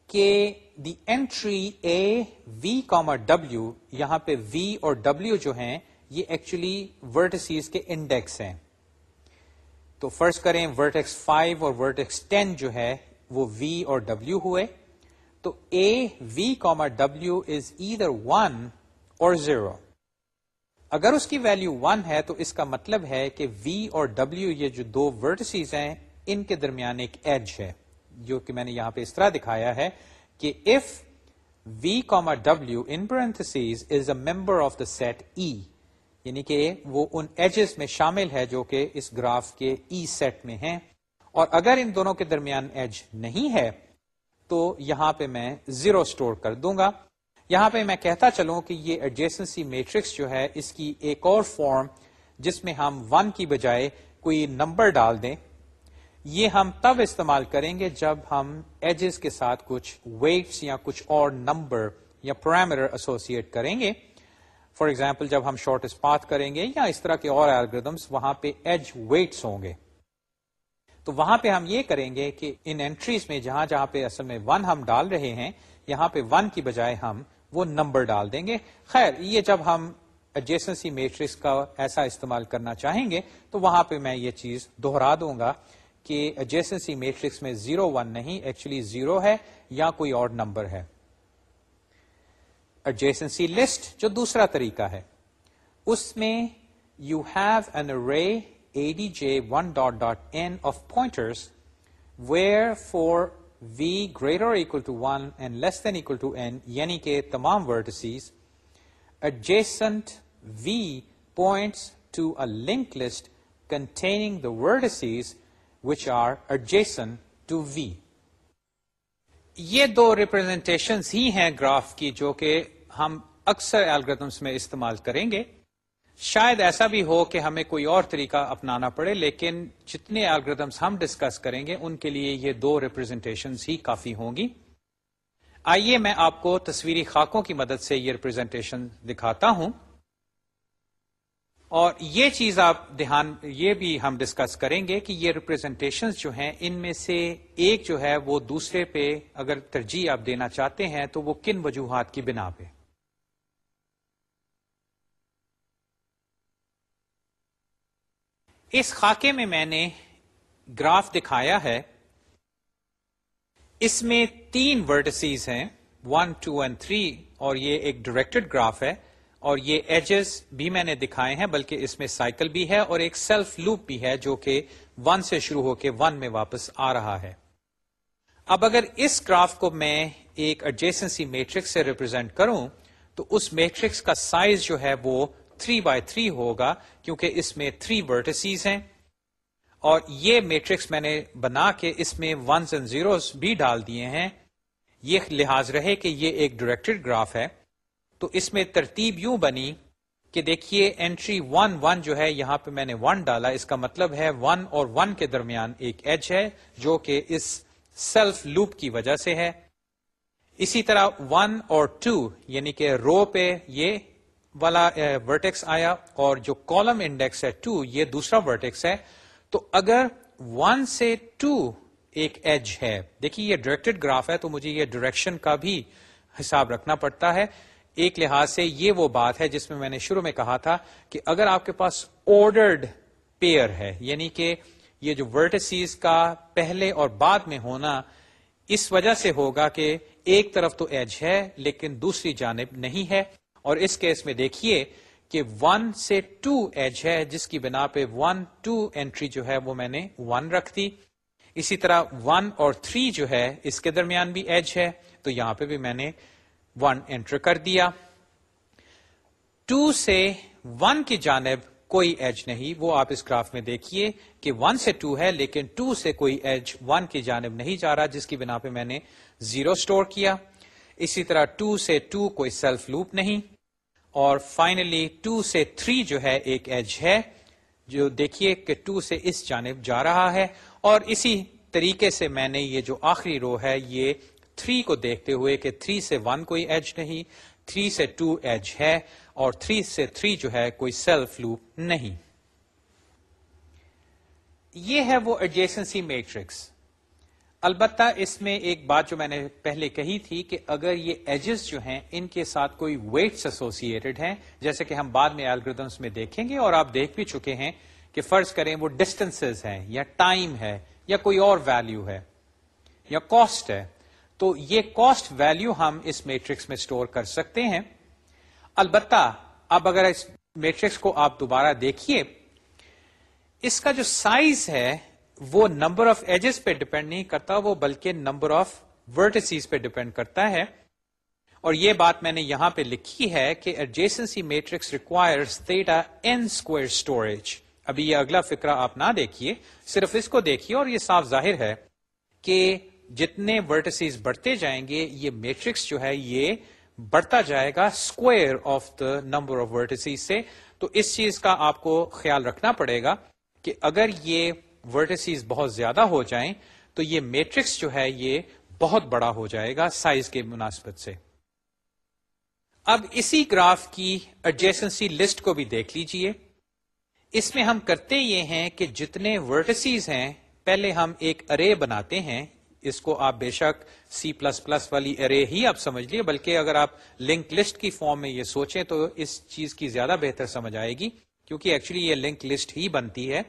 کہ the entry a v comma W یہاں پہ وی اور ڈبلو جو ہیں یہ ایکچولی ورٹسیز کے انڈیکس ہیں۔ تو فرض کریں ورٹیکس 5 اور ورٹیکس 10 جو ہے وہ وی اور ڈبلو ہوئے۔ تو A we comma W is either one اور زیرو اگر اس کی ویلو ون ہے تو اس کا مطلب ہے کہ وی اور ڈبلو یہ جو دو ورڈسیز ہیں، ان کے درمیان ایک ایج ہے۔ جو کہ میں نے یہاں پہ اس طرح دکھایا ہے کہ if we comma W in is a member of the set E یعنی کہ وہ ان ایجز میں شامل ہے جو کہ اس گراف کے e ای سیٹ میں ہیں۔ اور اگر ان دونوں کے درمیان ایج نہیں ہے، تو یہاں پہ میں زیرو سٹور کر دوں گا۔ یہاں پہ میں کہتا چلوں کہ یہ ایڈجیسنسی میٹرکس جو ہے، اس کی ایک اور فارم جس میں ہم ون کی بجائے کوئی نمبر ڈال دیں۔ یہ ہم تب استعمال کریں گے جب ہم ایجز کے ساتھ کچھ ویٹس یا کچھ اور نمبر یا پرائمر ایسوسیٹ کریں گے۔ فار ایگزامپل جب ہم شارٹ اسپات کریں گے یا اس طرح کے اور الگریدمس وہاں پہ ایج ویٹس ہوں گے، تو وہاں پہ ہم یہ کریں گے کہ ان اینٹریز میں جہاں جہاں پہ اصل میں ون ہم ڈال رہے ہیں، یہاں پہ ون کی بجائے ہم وہ نمبر ڈال دیں گے۔ خیر، یہ جب ہم ایڈجیسنسی میٹرکس کا ایسا استعمال کرنا چاہیں گے، تو وہاں پہ میں یہ چیز دوہرا دوں گا کہ ایڈجیسنسی میٹرکس میں زیرو ون نہیں ایکچولی زیرو ہے یا کوئی اور نمبر ہے۔ ایڈجیسنسی لسٹ جو دوسرا طریقہ ہے۔ اس میں you have an array A D J one dot dot n of pointers where for v greater equal to one and less than equal to n یعنی کہ تمام vertices adjacent v points to a link list containing the vertices which are adjacent to v یہ دو representation ہی ہیں graph کی جو کہ ہم اکثر الگریدمس میں استعمال کریں گے۔ شاید ایسا بھی ہو کہ ہمیں کوئی اور طریقہ اپنانا پڑے، لیکن جتنے الگریدمس ہم ڈسکس کریں گے، ان کے لیے یہ دو ریپرزینٹیشن ہی کافی ہوں گی۔ آئیے میں آپ کو تصویری خاکوں کی مدد سے یہ ریپرزینٹیشن دکھاتا ہوں۔ اور یہ چیز آپ دھیان یہ بھی ہم ڈسکس کریں گے کہ یہ ریپرزینٹیشن جو ہیں، ان میں سے ایک جو ہے، وہ دوسرے پہ اگر ترجیح آپ دینا چاہتے ہیں تو وہ کن وجوہات کی بنا پہ؟ اس خاکے میں میں نے گراف دکھایا ہے۔ اس میں تین ورڈسیز ہیں ون ٹو اینڈ تھری اور یہ ایک ڈائریکٹڈ گراف ہے۔ اور یہ ایجز بھی میں نے دکھائے ہیں، بلکہ اس میں سائیکل بھی ہے اور ایک سیلف لوپ بھی ہے جو کہ ون سے شروع ہو کے ون میں واپس آ رہا ہے۔ اب اگر اس گراف کو میں ایک ایڈجیسنسی میٹرکس سے ریپرزینٹ کروں، تو اس میٹرکس کا سائز جو ہے وہ 3 بائی تھری ہوگا، کیونکہ اس میں تھری ورٹسیز ہیں۔ اور یہ میٹرکس میں نے بنا کے اس میں ونز اینڈ زیروز بھی ڈال دیے ہیں۔ یہ لحاظ رہے کہ یہ ایک ڈائریکٹڈ گراف ہے۔ تو اس میں ترتیب یوں بنی کہ دیکھیے اینٹری ون ون جو ہے، یہاں پہ میں نے ون ڈالا۔ اس کا مطلب ہے ون اور ون کے درمیان ایک ایج ہے، جو کہ اس سیلف لوپ کی وجہ سے ہے۔ اسی طرح ون اور ٹو یعنی کہ رو پہ یہ والا ورٹیکس آیا اور جو کالم انڈیکس ہے ٹو یہ دوسرا ورٹیکس ہے۔ تو اگر ون سے ٹو ایک ایج ہے، دیکھیے یہ ڈائریکٹڈ گراف ہے، تو مجھے یہ ڈائریکشن کا بھی حساب رکھنا پڑتا ہے۔ ایک لحاظ سے یہ وہ بات ہے جس میں میں نے شروع میں کہا تھا کہ اگر آپ کے پاس آرڈرڈ پیئر ہے یعنی کہ یہ جو ورٹسیز کا پہلے اور بعد میں ہونا، اس وجہ سے ہوگا کہ ایک طرف تو ایج ہے لیکن دوسری جانب نہیں ہے۔ اور اس کیس میں دیکھیے کہ ون سے ٹو ایج ہے، جس کی بنا پہ ون ٹو اینٹری جو ہے وہ میں نے ون رکھ دی۔ اسی طرح ون اور تھری جو ہے، اس کے درمیان بھی ایج ہے۔ تو یہاں پہ بھی میں نے ون انٹر کر دیا۔ ٹو سے ون کی جانب کوئی ایج نہیں۔ وہ آپ اس گراف میں دیکھیے کہ ون سے ٹو ہے، لیکن ٹو سے کوئی ایج ون کی جانب نہیں جا رہا، جس کی بنا پہ میں نے زیرو اسٹور کیا۔ اسی طرح ٹو سے ٹو کوئی سیلف لوپ نہیں۔ اور فائنلی ٹو سے تھری جو ہے ایک ایج ہے۔ جو دیکھیے کہ ٹو سے اس جانب جا رہا ہے۔ اور اسی طریقے سے میں نے یہ جو آخری رو ہے، یہ تھری کو دیکھتے ہوئے کہ تھری سے ون کوئی ایج نہیں تھری سے ٹو ایج ہے اور تھری سے تھری جو ہے کوئی سیلف لوپ نہیں۔ یہ ہے وہ ایڈجیسنسی میٹرکس البتہ اس میں ایک بات جو میں نے پہلے کہی تھی کہ اگر یہ ایجز جو ہیں ان کے ساتھ کوئی ویٹس ایسوسیٹڈ ہیں، جیسے کہ ہم بعد میں الگریدمس میں دیکھیں گے اور آپ دیکھ بھی چکے ہیں کہ فرض کریں وہ ڈسٹینس ہیں یا ٹائم ہے یا کوئی اور ویلو ہے یا کاسٹ ہے۔ تو یہ کاسٹ ویلو ہم اس میٹرکس میں اسٹور کر سکتے ہیں۔ البتہ اب اگر اس میٹرکس کو آپ دوبارہ دیکھیے، اس کا جو سائز ہے وہ نمبر آف ایجز پہ ڈپینڈ نہیں کرتا، وہ بلکہ نمبر آف ورٹسیز پہ ڈپینڈ کرتا ہے۔ اور یہ بات میں نے یہاں پہ لکھی ہے کہ adjacency matrix require n square storage ابھی یہ اگلا فکرہ آپ نہ دیکھیے، صرف اس کو دیکھیے اور یہ صاف ظاہر ہے کہ جتنے ورٹسیز بڑھتے جائیں گے، یہ میٹرکس جو ہے، یہ بڑھتا جائے گا square of the number of vertices سے۔ تو اس چیز کا آپ کو خیال رکھنا پڑے گا کہ اگر یہ ورٹسیز بہت زیادہ ہو جائیں، تو یہ میٹرکس جو ہے، یہ بہت بڑا ہو جائے گا سائز کے مناسبت سے۔ اب اسی گراف کی ایڈجیسنسی لسٹ کو بھی دیکھ لیجیے۔ اس میں ہم کرتے یہ ہیں کہ جتنے ورٹسیز ہیں، پہلے ہم ایک ارے بناتے ہیں۔ اس کو آپ بے شک سی پلس پلس والی ارے ہی آپ سمجھ لیے بلکہ اگر آپ لنک لسٹ کی فارم میں یہ سوچیں تو اس چیز کی زیادہ بہتر سمجھ آئے گی، کیونکہ ایکچولی یہ لنک لسٹ ہی بنتی ہے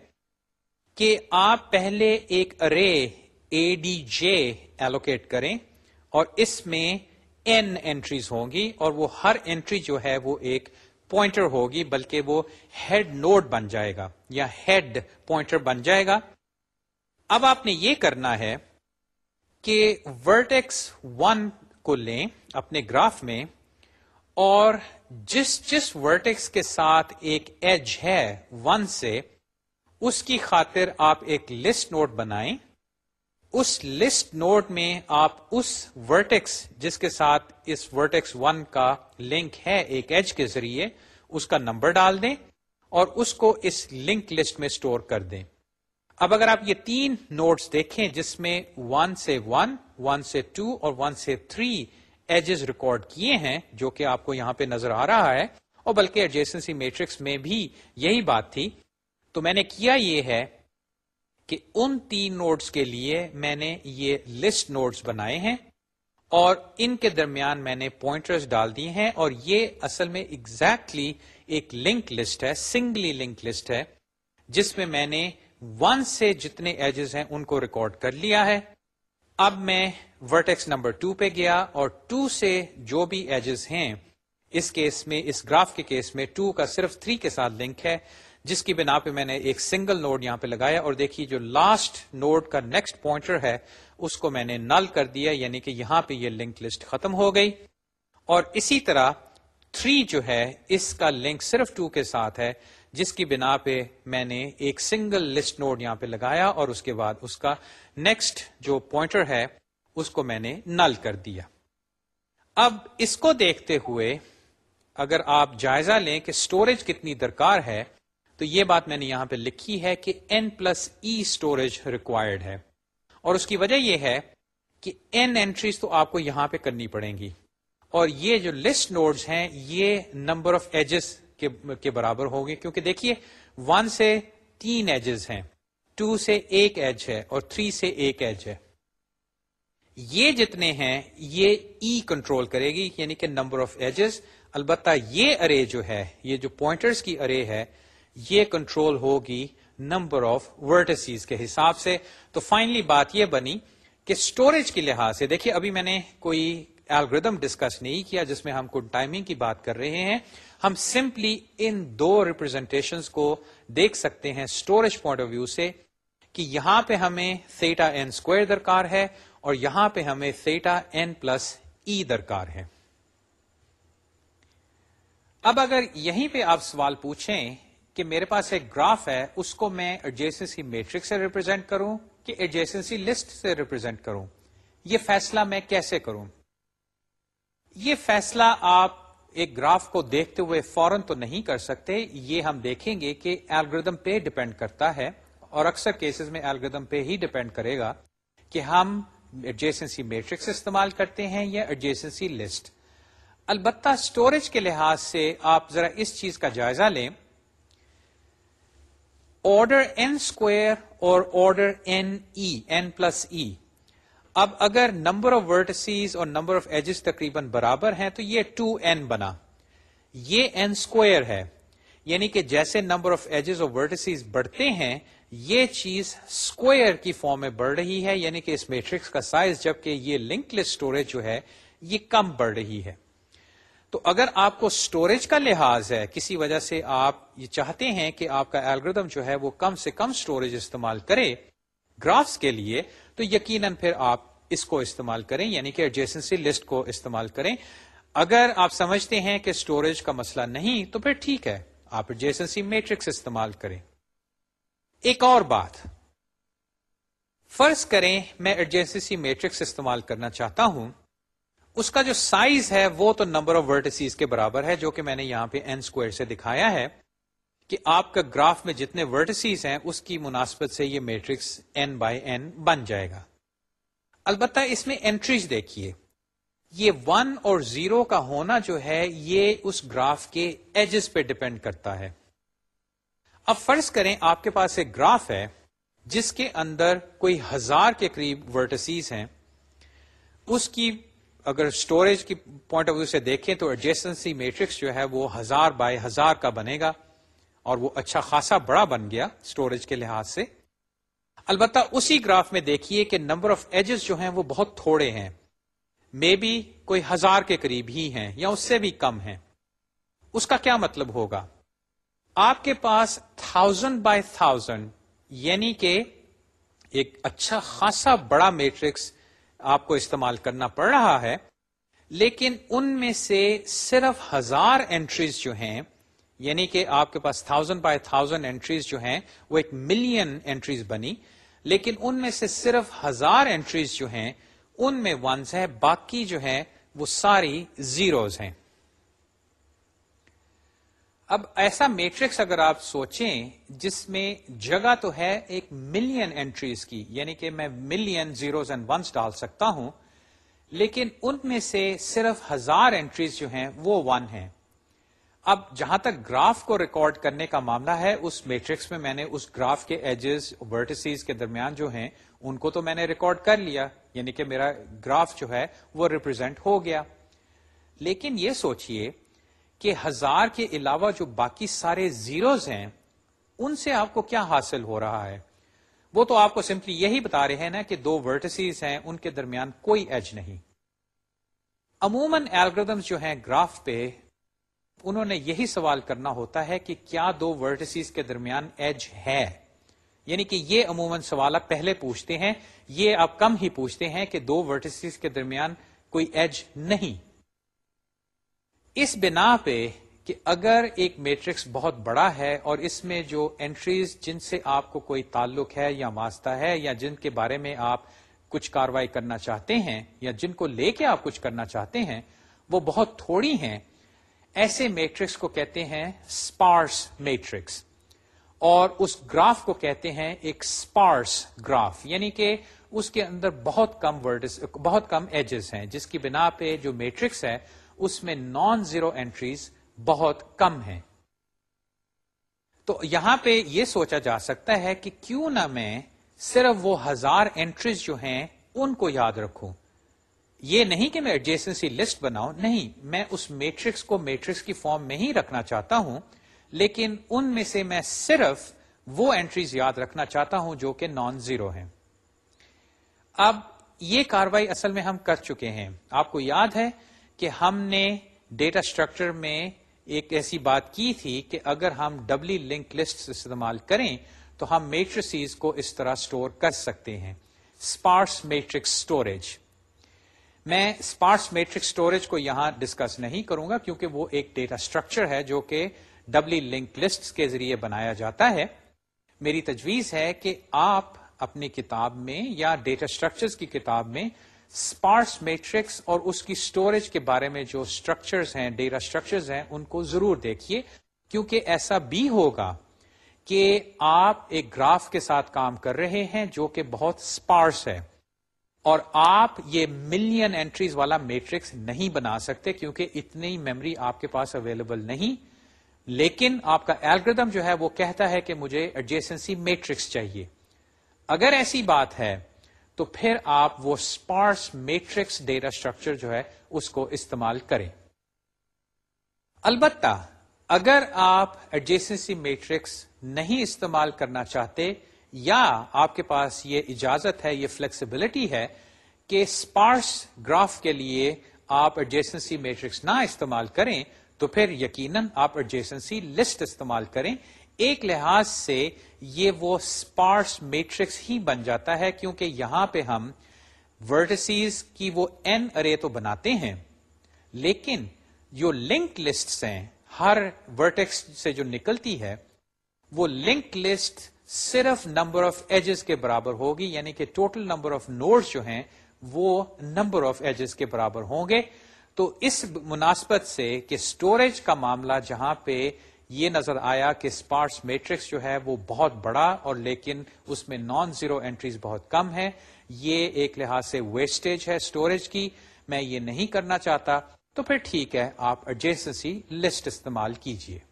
کہ آپ پہلے ایک array A D J allocate کریں اور اس میں این اینٹریز ہوں گی اور وہ ہر اینٹری جو ہے وہ ایک پوائنٹر ہوگی، بلکہ وہ ہیڈ نوڈ بن جائے گا یا ہیڈ پوائنٹر بن جائے گا۔ اب آپ نے یہ کرنا ہے کہ ورٹیکس ون کو لیں اپنے گراف میں اور جس جس ورٹیکس کے ساتھ ایک ایج ہے ون سے، اس کی خاطر آپ ایک لسٹ نوٹ بنائیں۔ اس لسٹ نوٹ میں آپ اس ورٹیکس جس کے ساتھ اس ورٹیکس ون کا لنک ہے ایک ایج کے ذریعے، اس کا نمبر ڈال دیں اور اس کو اس لنک لسٹ میں اسٹور کر دیں۔ اب اگر آپ یہ تین نوٹس دیکھیں جس میں ون سے ون ون سے ٹو اور ون سے تھری ایجز ریکارڈ کیے ہیں، جو کہ آپ کو یہاں پہ نظر آ رہا ہے، اور بلکہ ایڈجیسنسی میٹرکس میں بھی یہی بات تھی۔ تو میں نے کیا یہ ہے کہ ان تین نوٹس کے لیے میں نے یہ لسٹ نوٹس بنائے ہیں، اور ان کے درمیان میں نے پوائنٹرز ڈال دی ہیں، اور یہ اصل میں ایگزیکٹلی exactly ایک لنک لسٹ ہے سنگلی لنک لسٹ ہے، جس میں میں نے ون سے جتنے ایجز ہیں ان کو ریکارڈ کر لیا ہے۔ اب میں ورٹیکس نمبر ٹو پہ گیا اور ٹو سے جو بھی ایجز ہیں، اس کیس میں، اس گراف کے کیس میں ٹو کا صرف تھری کے ساتھ لنک ہے، جس کی بنا پہ میں نے ایک سنگل نوڈ یہاں پہ لگایا اور دیکھیے جو لاسٹ نوڈ کا نیکسٹ پوائنٹر ہے، اس کو میں نے نل کر دیا یعنی کہ یہاں پہ یہ لنک لسٹ ختم ہو گئی۔ اور اسی طرح تھری جو ہے، اس کا لنک صرف ٹو کے ساتھ ہے جس کی بنا پہ میں نے ایک سنگل لسٹ نوڈ یہاں پہ لگایا اور اس کے بعد اس کا نیکسٹ جو پوائنٹر ہے، اس کو میں نے نل کر دیا۔ اب اس کو دیکھتے ہوئے اگر آپ جائزہ لیں کہ سٹوریج کتنی درکار ہے، تو یہ بات میں نے یہاں پہ لکھی ہے کہ n plus e storage required ہے۔ اور اس کی وجہ یہ ہے کہ این اینٹریز تو آپ کو یہاں پہ کرنی پڑیں گی۔ اور یہ جو لسٹ نوڈز ہیں، یہ نمبر آف ایجز کے برابر ہوں گے کیونکہ دیکھیے ون سے تین ایجز ہیں ٹو سے ایک ایج ہے اور تھری سے ایک ایج ہے۔ یہ جتنے ہیں، یہ ای e کنٹرول کرے گی یعنی کہ نمبر آف ایجز البتہ یہ ارے جو ہے، یہ جو پوائنٹرز کی ارے ہے، یہ کنٹرول ہوگی نمبر آف ورٹسیز کے حساب سے۔ تو فائنلی بات یہ بنی کہ اسٹوریج کے لحاظ سے، دیکھیے، ابھی میں نے کوئی الگریدم ڈسکس نہیں کیا جس میں ہم کو ٹائمنگ کی بات کر رہے ہیں، ہم سمپلی ان دو ریپرزینٹیشن کو دیکھ سکتے ہیں اسٹوریج پوائنٹ آف ویو سے کہ یہاں پہ ہمیں سیٹا این اسکوائر درکار ہے اور یہاں پہ ہمیں سیٹا این پلس ای درکار ہے۔ اب اگر یہیں پہ آپ سوال پوچھیں کہ میرے پاس ایک گراف ہے، اس کو میں ایڈجیسنسی میٹرک سے ریپرزینٹ کروں کہ ایڈجیسنسی لسٹ سے ریپرزینٹ کروں، یہ فیصلہ میں کیسے کروں؟ یہ فیصلہ آپ ایک گراف کو دیکھتے ہوئے فوراً تو نہیں کر سکتے، یہ ہم دیکھیں گے کہ ایلگردم پہ ڈپینڈ کرتا ہے اور اکثر کیسز میں ایلگردم پہ ہی ڈپینڈ کرے گا کہ ہم ایڈجیسنسی میٹرکس استعمال کرتے ہیں یا ایڈجیسنسی لسٹ البتہ اسٹوریج کے لحاظ سے آپ ذرا اس چیز کا جائزہ لیں۔ آرڈر این اسکوئر اور order N E N plus E اب اگر نمبر آف ورٹسیز اور نمبر آف ایجز تقریباً برابر ہیں تو یہ ٹو این بنا۔ یہ این اسکوئر ہے۔ یعنی کہ جیسے نمبر آف ایجز اور ورٹسیز بڑھتے ہیں، یہ چیز اسکوئر کی فارم میں بڑھ رہی ہے۔ یعنی کہ اس میٹرکس کا سائز جبکہ یہ لنک لسٹ اسٹوریج جو ہے، یہ کم بڑھ رہی ہے۔ تو اگر آپ کو سٹوریج کا لحاظ ہے، کسی وجہ سے آپ یہ چاہتے ہیں کہ آپ کا الگریدم جو ہے وہ کم سے کم سٹوریج استعمال کرے گرافس کے لیے تو یقیناً پھر آپ اس کو استعمال کریں یعنی کہ ایڈجیسنسی لسٹ کو استعمال کریں۔ اگر آپ سمجھتے ہیں کہ سٹوریج کا مسئلہ نہیں، تو پھر ٹھیک ہے، آپ ایڈجیسنسی میٹرکس استعمال کریں۔ ایک اور بات، فرض کریں میں ایڈجیسنسی میٹرکس استعمال کرنا چاہتا ہوں۔ اس کا جو سائز ہے وہ تو نمبر آف ورٹسیز کے برابر ہے، جو کہ میں نے یہاں پہ این اسکوائر سے دکھایا ہے۔ کہ آپ کا گراف میں جتنے ورٹسیز ہیں، اس کی مناسبت سے یہ میٹرکس این بائی این بن جائے گا۔ البتہ اس میں اینٹریز دیکھیے۔ یہ ون اور زیرو کا ہونا جو ہے، یہ اس گراف کے ایجز پہ ڈپینڈ کرتا ہے۔ اب فرض کریں، آپ کے پاس ایک گراف ہے، جس کے اندر کوئی ہزار کے قریب ورٹسیز ہیں۔ اس کی اگر اسٹوریج کی پوائنٹ آف ویو سے دیکھیں تو ایڈجسٹنسی میٹرکس جو ہے، وہ ہزار بائی ہزار کا بنے گا۔ اور وہ اچھا خاصا بڑا بن گیا اسٹوریج کے لحاظ سے۔ البتہ اسی گراف میں دیکھیے کہ نمبر آف ایجز جو ہیں وہ بہت تھوڑے ہیں۔ مے بی کوئی ہزار کے قریب ہی ہیں یا اس سے بھی کم ہیں۔ اس کا کیا مطلب ہوگا؟ آپ کے پاس تھاؤزینڈ بائی تھاؤزینڈ یعنی کہ ایک اچھا خاصا بڑا میٹرکس آپ کو استعمال کرنا پڑ رہا ہے، لیکن ان میں سے صرف ہزار اینٹریز جو ہیں یعنی کہ آپ کے پاس تھاؤزینڈ بائی تھاؤزینڈ اینٹریز جو ہیں، وہ ایک ملین اینٹریز بنی، لیکن ان میں سے صرف ہزار اینٹریز جو ہیں، ان میں ونس ہے باقی جو ہے وہ ساری زیروز ہیں۔ اب ایسا میٹرکس اگر آپ سوچیں، جس میں جگہ تو ہے ایک ملین اینٹریز کی یعنی کہ میں ملین زیروز اینڈ ونس ڈال سکتا ہوں، لیکن ان میں سے صرف ہزار اینٹریز جو ہیں، وہ ون ہیں۔ اب جہاں تک گراف کو ریکارڈ کرنے کا معاملہ ہے، اس میٹرکس میں میں نے اس گراف کے ایجز ورٹسیز کے درمیان جو ہیں، ان کو تو میں نے ریکارڈ کر لیا یعنی کہ میرا گراف جو ہے، وہ ریپرزینٹ ہو گیا۔ لیکن یہ سوچئے کہ ہزار کے علاوہ جو باقی سارے زیروز ہیں، ان سے آپ کو کیا حاصل ہو رہا ہے؟ وہ تو آپ کو سمپلی یہی بتا رہے ہیں نا کہ دو ورٹسیز ہیں، ان کے درمیان کوئی ایج نہیں۔ عموماً ایلگردمس جو ہیں گراف پہ انہوں نے یہی سوال کرنا ہوتا ہے کہ کیا دو ورٹسیز کے درمیان ایج ہے؟ یعنی کہ یہ عموماً سوال آپ پہلے پوچھتے ہیں، یہ آپ کم ہی پوچھتے ہیں کہ دو ورٹسیز کے درمیان کوئی ایج نہیں۔ اس بنا پہ کہ اگر ایک میٹرکس بہت بڑا ہے اور اس میں جو انٹریز جن سے آپ کو کوئی تعلق ہے یا واسطہ ہے یا جن کے بارے میں آپ کچھ کاروائی کرنا چاہتے ہیں یا جن کو لے کے آپ کچھ کرنا چاہتے ہیں، وہ بہت تھوڑی ہیں ایسے میٹرکس کو کہتے ہیں اسپارس میٹرکس اور اس گراف کو کہتے ہیں ایک اسپارس گراف یعنی کہ اس کے اندر بہت کم ورڈ بہت کم ایجز ہیں، جس کی بنا پہ جو میٹرکس ہے، اس میں نان زیرو اینٹریز بہت کم ہیں۔ تو یہاں پہ یہ سوچا جا سکتا ہے کہ کیوں نہ میں صرف وہ ہزار اینٹریز جو ہیں، ان کو یاد رکھوں۔ یہ نہیں کہ میں ایڈجیسنسی لسٹ بناؤں، نہیں، میں اس میٹرکس کو میٹرکس کی فارم میں ہی رکھنا چاہتا ہوں، لیکن ان میں سے میں صرف وہ اینٹریز یاد رکھنا چاہتا ہوں جو کہ نان زیرو ہیں۔ اب یہ کاروائی اصل میں ہم کر چکے ہیں۔ آپ کو یاد ہے کہ ہم نے ڈیٹا اسٹرکچر میں ایک ایسی بات کی تھی کہ اگر ہم ڈبلی لنک لسٹ استعمال کریں تو ہم میٹریسیز کو اس طرح اسٹور کر سکتے ہیں۔ اسپارس میٹرکس اسٹوریج میں اسپارس میٹرک اسٹوریج کو یہاں ڈسکس نہیں کروں گا کیونکہ وہ ایک ڈیٹا اسٹرکچر ہے جو کہ ڈبلی لنک لسٹ کے ذریعے بنایا جاتا ہے۔ میری تجویز ہے کہ آپ اپنی کتاب میں یا ڈیٹا اسٹرکچر کی کتاب میں اسپارس میٹرکس اور اس کی اسٹوریج کے بارے میں جو اسٹرکچرز ہیں ڈیٹا اسٹرکچرز ہیں، ان کو ضرور دیکھیے۔ کیونکہ ایسا بھی ہوگا کہ آپ ایک گراف کے ساتھ کام کر رہے ہیں جو کہ بہت اسپارس ہے۔ اور آپ یہ ملین اینٹریز والا میٹرکس نہیں بنا سکتے کیونکہ اتنی میموری آپ کے پاس اویلیبل نہیں۔ لیکن آپ کا ایلگردم جو ہے وہ کہتا ہے کہ مجھے ایڈجیسنسی میٹرکس چاہیے۔ اگر ایسی بات ہے، تو پھر آپ وہ اسپارس میٹرکس ڈیٹا اسٹرکچر جو ہے اس کو استعمال کریں۔ البتہ، اگر آپ ایڈجیسنسی میٹرکس نہیں استعمال کرنا چاہتے یا آپ کے پاس یہ اجازت ہے، یہ فلیکسیبلٹی ہے کہ اسپارس گراف کے لیے آپ ایڈجیسنسی میٹرکس نہ استعمال کریں، تو پھر یقیناً آپ ایڈجیسنسی لسٹ استعمال کریں۔ ایک لحاظ سے یہ وہ اسپارس میٹرکس ہی بن جاتا ہے، کیونکہ یہاں پہ ہم ورٹسیز کی وہ این ارے تو بناتے ہیں، لیکن جو لنک لسٹ ہیں، ہر ورٹیکس سے جو نکلتی ہے، وہ لنک لسٹ صرف نمبر آف ایجز کے برابر ہوگی یعنی کہ ٹوٹل نمبر آف نوڈ جو ہیں، وہ نمبر آف ایجز کے برابر ہوں گے۔ تو اس مناسبت سے کہ سٹوریج کا معاملہ جہاں پہ یہ نظر آیا کہ اسپارٹس میٹرکس جو ہے وہ بہت بڑا اور لیکن اس میں نان زیرو اینٹریز بہت کم ہے یہ ایک لحاظ سے ویسٹیج ہے سٹوریج کی۔ میں یہ نہیں کرنا چاہتا۔ تو پھر ٹھیک ہے، آپ ایڈجسٹنسی لسٹ استعمال کیجیے۔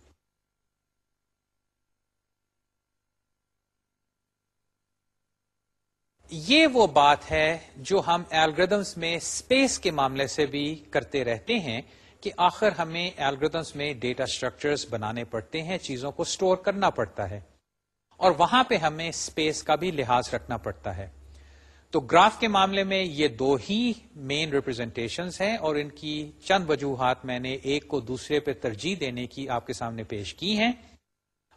یہ وہ بات ہے جو ہم ایلگردمس میں اسپیس کے معاملے سے بھی کرتے رہتے ہیں کہ آخر ہمیں ایلگردمس میں ڈیٹا اسٹرکچرز بنانے پڑتے ہیں، چیزوں کو اسٹور کرنا پڑتا ہے۔ اور وہاں پہ ہمیں اسپیس کا بھی لحاظ رکھنا پڑتا ہے۔ تو گراف کے معاملے میں یہ دو ہی مین ریپرزینٹیشنز ہیں اور ان کی چند وجوہات میں نے ایک کو دوسرے پہ ترجیح دینے کی آپ کے سامنے پیش کی ہیں۔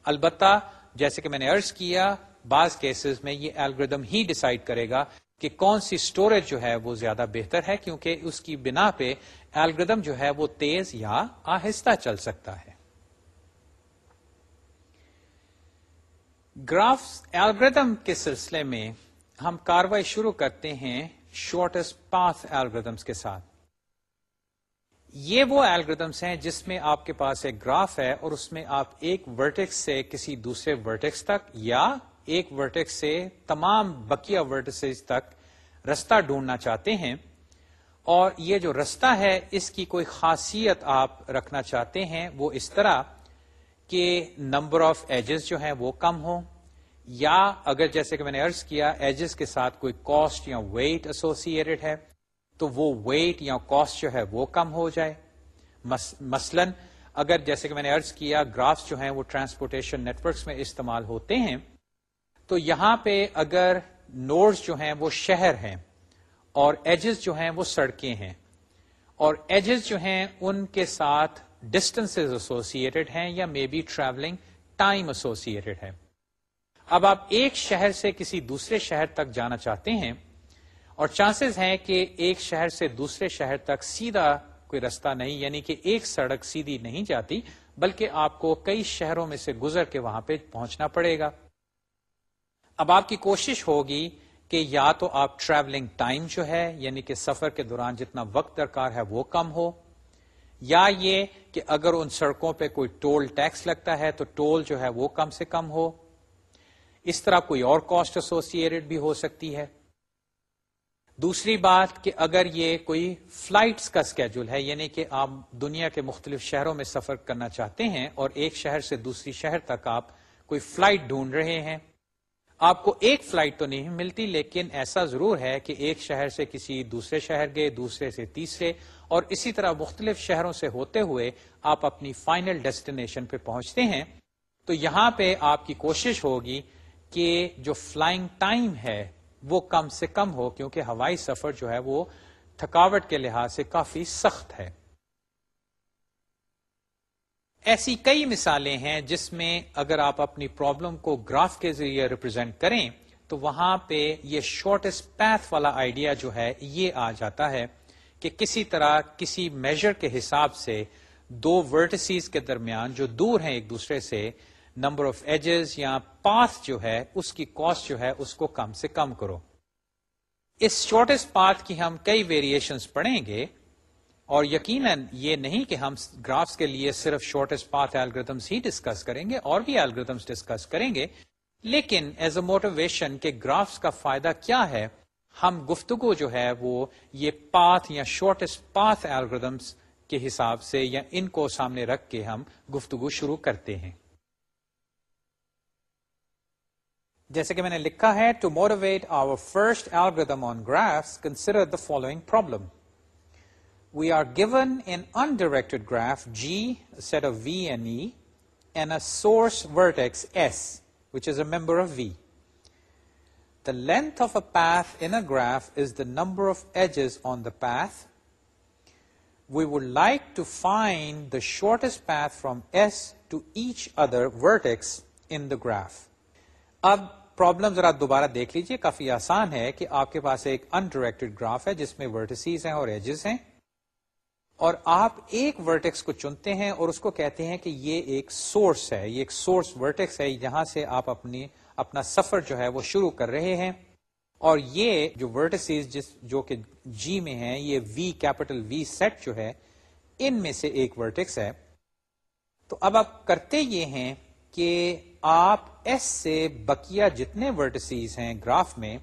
البتہ جیسے کہ میں نے ارض کیا بعض کیسز میں یہ الگریدم ہی ڈسائڈ کرے گا کہ کون سی سٹوریج جو ہے وہ زیادہ بہتر ہے، کیونکہ اس کی بنا پہ الگریدم جو ہے وہ تیز یا آہستہ چل سکتا ہے۔ گرافس الگریدم کے سلسلے میں ہم کاروائی شروع کرتے ہیں شارٹیسٹ پاس الگریدمس کے ساتھ۔ یہ وہ الگریدمس ہیں جس میں آپ کے پاس ایک گراف ہے اور اس میں آپ ایک ورٹیکس سے کسی دوسرے ورٹیکس تک یا ایک ورٹیکس سے تمام بکیا ورٹسز تک رستہ ڈھونڈنا چاہتے ہیں اور یہ جو رستہ ہے، اس کی کوئی خاصیت آپ رکھنا چاہتے ہیں، وہ اس طرح کہ نمبر آف ایجز جو ہیں وہ کم ہوں یا اگر جیسے کہ میں نے ارض کیا، ایجز کے ساتھ کوئی کاسٹ یا ویٹ ایسوسیٹڈ ہے، تو وہ ویٹ یا کاسٹ جو ہے وہ کم ہو جائے۔ مثلا اگر جیسے کہ میں نے ارض کیا، گرافس جو ہیں وہ ٹرانسپورٹیشن نیٹورکس میں استعمال ہوتے ہیں تو یہاں پہ اگر نوڈز جو ہیں وہ شہر ہیں اور ایجز جو ہیں وہ سڑکیں ہیں اور ایجز جو ہیں ان کے ساتھ ڈسٹینس ایسوسیٹڈ ہیں یا may be travelling time associated ہے اب آپ ایک شہر سے کسی دوسرے شہر تک جانا چاہتے ہیں اور چانسز ہیں کہ ایک شہر سے دوسرے شہر تک سیدھا کوئی رستہ نہیں یعنی کہ ایک سڑک سیدھی نہیں جاتی، بلکہ آپ کو کئی شہروں میں سے گزر کے وہاں پہ پہنچنا پڑے گا۔ اب آپ کی کوشش ہوگی کہ یا تو آپ ٹریولنگ ٹائم جو ہے یعنی کہ سفر کے دوران جتنا وقت درکار ہے وہ کم ہو، یا یہ کہ اگر ان سڑکوں پہ کوئی ٹول ٹیکس لگتا ہے تو ٹول جو ہے وہ کم سے کم ہو۔ اس طرح کوئی اور کاسٹ ایسوسیٹڈ بھی ہو سکتی ہے۔ دوسری بات کہ اگر یہ کوئی فلائٹس کا اسکیڈول ہے یعنی کہ آپ دنیا کے مختلف شہروں میں سفر کرنا چاہتے ہیں اور ایک شہر سے دوسری شہر تک آپ کوئی فلائٹ ڈھونڈ رہے ہیں آپ کو ایک فلائٹ تو نہیں ملتی، لیکن ایسا ضرور ہے کہ ایک شہر سے کسی دوسرے شہر گئے، دوسرے سے تیسرے، اور اسی طرح مختلف شہروں سے ہوتے ہوئے آپ اپنی فائنل ڈیسٹینیشن پہ پہنچتے ہیں۔ تو یہاں پہ آپ کی کوشش ہوگی کہ جو فلائنگ ٹائم ہے وہ کم سے کم ہو، کیونکہ ہوائی سفر جو ہے وہ تھکاوٹ کے لحاظ سے کافی سخت ہے۔ ایسی کئی مثالیں ہیں جس میں اگر آپ اپنی پرابلم کو گراف کے ذریعے ریپرزینٹ کریں، تو وہاں پہ یہ شارٹیسٹ پیتھ والا آئیڈیا جو ہے، یہ آ جاتا ہے کہ کسی طرح کسی میجر کے حساب سے دو ورٹسیز کے درمیان جو دور ہیں ایک دوسرے سے نمبر آف ایجز یا پاتھ جو ہے، اس کی کاسٹ جو ہے، اس کو کم سے کم کرو۔ اس شارٹیسٹ پاتھ کی ہم کئی ویریشنز پڑھیں گے اور یقیناً یہ نہیں کہ ہم گرافس کے لیے صرف شارٹیسٹ پاتھ الگریدمس ہی ڈسکس کریں گے اور بھی الگریدمس ڈسکس کریں گے۔ لیکن ایز اے موٹیویشن کے گرافس کا فائدہ کیا ہے، ہم گفتگو جو ہے وہ یہ پاتھ یا شارٹیسٹ پاتھ الگریدمس کے حساب سے یا ان کو سامنے رکھ کے ہم گفتگو شروع کرتے ہیں۔ جیسے کہ میں نے لکھا ہے to motivate our first algorithm on graphs consider the following problem we are given an undirected graph G, a set of V and E, and a source vertex S, which is a member of V. The length of a path in a graph is the number of edges on the path. we would like to find the shortest path from S to each other vertex in the graph. اب problem ذرا دوبارہ دیکھ لیجیے کافی آسان ہے کہ آپ کے پاس ایک انڈائریکٹڈ گراف ہے جس میں ورٹسیز ہیں اور ایجز ہیں اور آپ ایک ورٹیکس کو چنتے ہیں اور اس کو کہتے ہیں کہ یہ ایک سورس ہے، یہ ایک سورس ورٹیکس ہے جہاں سے آپ اپنی، اپنا سفر جو ہے وہ شروع کر رہے ہیں۔ اور یہ جو ورٹسیز جس، جو کہ جی میں ہیں، یہ وی کیپٹل وی سیٹ جو ہے، ان میں سے ایک ورٹیکس ہے۔ تو اب آپ کرتے یہ ہیں کہ آپ ایس سے بکیا جتنے ورٹسیز ہیں گراف میں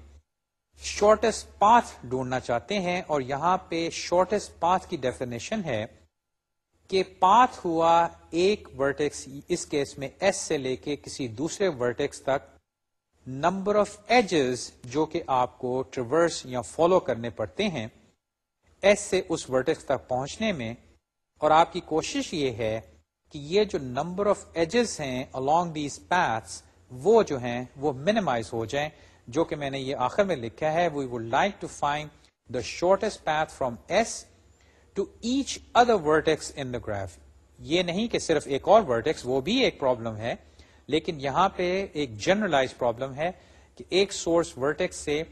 شارٹیسٹ پاتھ ڈھونڈنا چاہتے ہیں اور یہاں پہ شارٹیسٹ پاتھ کی ڈیفینیشن ہے کہ پاتھ ہوا ایک ورٹیکس اس کیس میں ایس سے لے کے کسی دوسرے ورٹیکس تک نمبر آف ایجز جو کہ آپ کو ٹریورس یا فالو کرنے پڑتے ہیں ایس سے اس ورٹیکس تک پہنچنے میں اور آپ کی کوشش یہ ہے کہ یہ جو نمبر آف ایجز ہیں along دیز paths وہ جو ہیں وہ منیمائز ہو جائیں جو کہ میں نے یہ آخر میں لکھا ہے we would like to find the shortest path from S to each other vertex in the graph یہ نہیں کہ صرف ایک اور ورٹیکس وہ بھی ایک پرابلم ہے، لیکن یہاں پہ ایک جنرلائز پرابلم ہے کہ ایک سورس ورٹیکس سے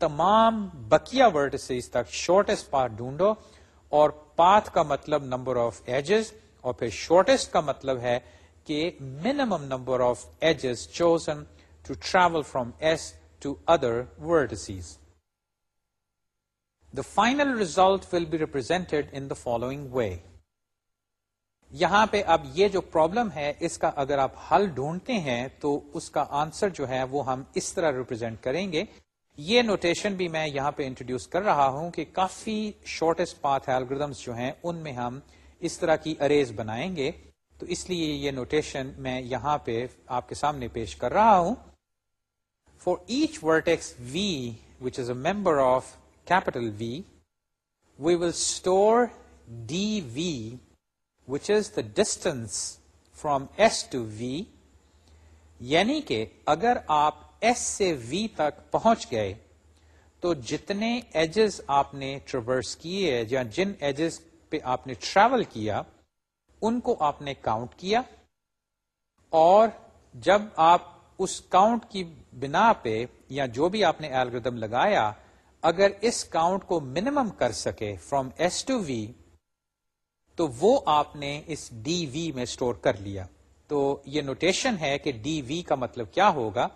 تمام بکیا ورٹسز تک شارٹیسٹ پاتھ ڈھونڈو، اور پاتھ کا مطلب نمبر آف ایجز اور پھر شارٹیسٹ کا مطلب ہے کہ minimum number of edges chosen to travel from S to other vertices. The final result will be represented in the following way یہاں پہ اب یہ جو پرابلم ہے، اس کا اگر آپ حل ڈھونڈتے ہیں، تو اس کا آنسر جو ہے، وہ ہم اس طرح ریپرزینٹ کریں گے۔ یہ نوٹیشن بھی میں یہاں پہ انٹروڈیوس کر رہا ہوں کہ کافی شارٹیسٹ پاتھ الگریدمس جو ہیں، ان میں ہم اس طرح کی اریز بنائیں گے۔ تو اس لیے یہ نوٹیشن میں یہاں پہ آپ کے سامنے پیش کر رہا ہوں۔ For each vertex v which is a member of capital V we will store d v which is the distance from S to v یعنی کہ اگر آپ ایس سے وی تک پہنچ گئے، تو جتنے ایجز آپ نے ٹریورس کیے یا جن ایجز پہ آپ نے ٹریول کیا، ان کو آپ نے کاؤنٹ کیا۔ اور جب آپ اس کاؤنٹ کی بنا پہ یا جو بھی آپ نے الگریدم لگایا، اگر اس کاؤنٹ کو منیمم کر سکے فروم ایس ٹو وی تو وہ آپ نے اس ڈی وی میں اسٹور کر لیا۔ تو یہ نوٹیشن ہے کہ ڈی وی کا مطلب کیا ہوگا۔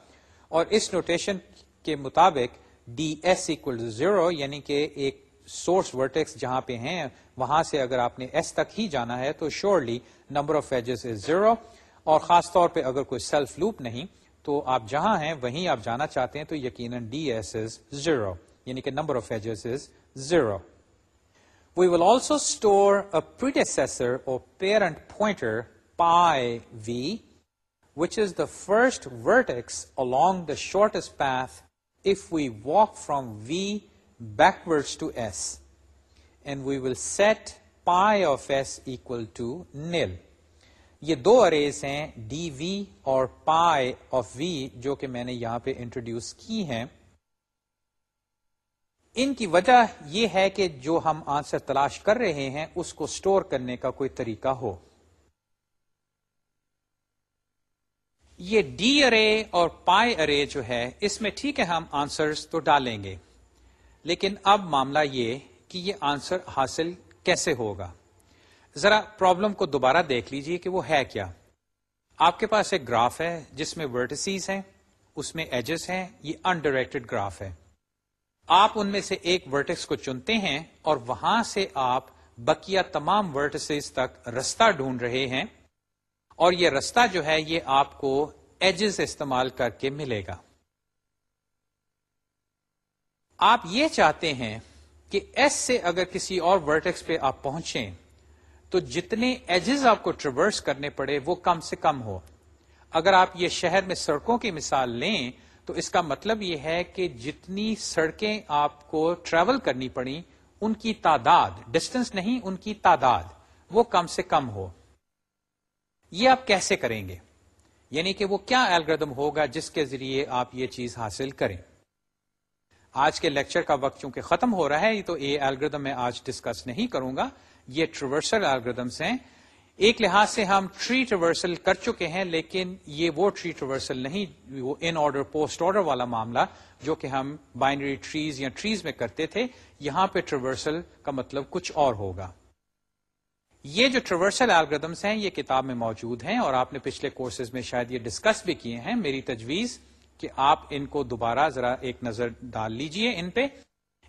اور اس نوٹیشن کے مطابق ڈی ایس اکول زیرو یعنی کہ ایک سورس ورٹیکس جہاں پہ ہیں، وہاں سے اگر آپ نے ایس تک ہی جانا ہے، تو surely number of edges is zero اور خاص طور پہ اگر کوئی سیلف لوپ نہیں تو آپ جہاں ہیں، وہیں آپ جانا چاہتے ہیں، تو یقیناً ڈی ایس از زیرو یعنی کہ number of edges is zero we will also store predecessor اور parent pointer pi v which is the first vertex along the shortest path if we walk from v backwards to S. And we will set pi of S equal to nil. یہ دو arrays ہیں D V اور pi of وی جو کہ میں نے یہاں پہ انٹروڈیوس کی ہیں۔ ان کی وجہ یہ ہے کہ جو ہم آنسر تلاش کر رہے ہیں، اس کو سٹور کرنے کا کوئی طریقہ ہو۔ یہ ڈی ارے اور پائی ارے جو ہے، اس میں ٹھیک ہے ہم آنسرز تو ڈالیں گے۔ لیکن اب معاملہ یہ کہ یہ آنسر حاصل کیسے ہوگا۔ ذرا پرابلم کو دوبارہ دیکھ لیجیے کہ وہ ہے کیا۔ آپ کے پاس ایک گراف ہے جس میں ورٹسیز ہیں، اس میں ایجز ہیں، یہ انڈائریکٹڈ گراف ہے۔ آپ ان میں سے ایک ورٹکس کو چنتے ہیں اور وہاں سے آپ بکیا تمام ورٹسیز تک رستہ ڈھونڈ رہے ہیں۔ اور یہ رستہ جو ہے، یہ آپ کو ایجز استعمال کر کے ملے گا۔ آپ یہ چاہتے ہیں کہ ایس سے اگر کسی اور ورٹیکس پہ آپ پہنچیں تو جتنے ایجز آپ کو ٹریورس کرنے پڑے، وہ کم سے کم ہو۔ اگر آپ یہ شہر میں سڑکوں کی مثال لیں، تو اس کا مطلب یہ ہے کہ جتنی سڑکیں آپ کو ٹریول کرنی پڑی ان کی تعداد ڈسٹینس نہیں، ان کی تعداد، وہ کم سے کم ہو۔ یہ آپ کیسے کریں گے؟ یعنی کہ وہ کیا الگردم ہوگا جس کے ذریعے آپ یہ چیز حاصل کریں۔ آج کے لیکچر کا وقت چونکہ ختم ہو رہا ہے، تو اے الگریدم میں آج ڈسکس نہیں کروں گا۔ یہ ٹریورسل الگریدمس ہیں۔ ایک لحاظ سے ہم ٹری ٹریورسل کر چکے ہیں، لیکن یہ وہ ٹری ٹریورسل نہیں، وہ ان آرڈر پوسٹ آرڈر والا معاملہ جو کہ ہم بائنری ٹریز یا ٹریز میں کرتے تھے۔ یہاں پہ ٹریورسل کا مطلب کچھ اور ہوگا۔ یہ جو ٹریورسل الگریدمس ہیں، یہ کتاب میں موجود ہیں اور آپ نے پچھلے کورسز میں شاید یہ ڈسکس بھی کیے ہیں۔ میری تجویز کہ آپ ان کو دوبارہ ذرا ایک نظر ڈال لیجیے ان پہ۔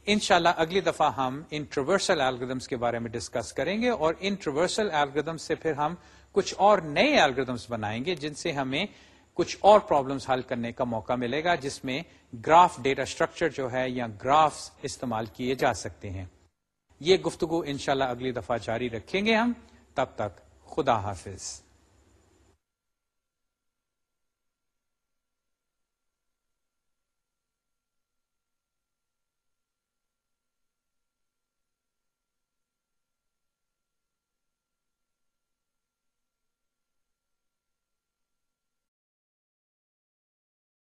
انشاءاللہ اگلی دفعہ ہم ان ٹریورسل الگریدمس کے بارے میں ڈسکس کریں گے اور ان ٹریورسل الگریدمس سے پھر ہم کچھ اور نئے الگریدمس بنائیں گے جن سے ہمیں کچھ اور پرابلمس حل کرنے کا موقع ملے گا جس میں گراف ڈیٹا اسٹرکچر جو ہے یا گرافس استعمال کیے جا سکتے ہیں۔ یہ گفتگو انشاءاللہ اگلی دفعہ جاری رکھیں گے ہم۔ تب تک خدا حافظ۔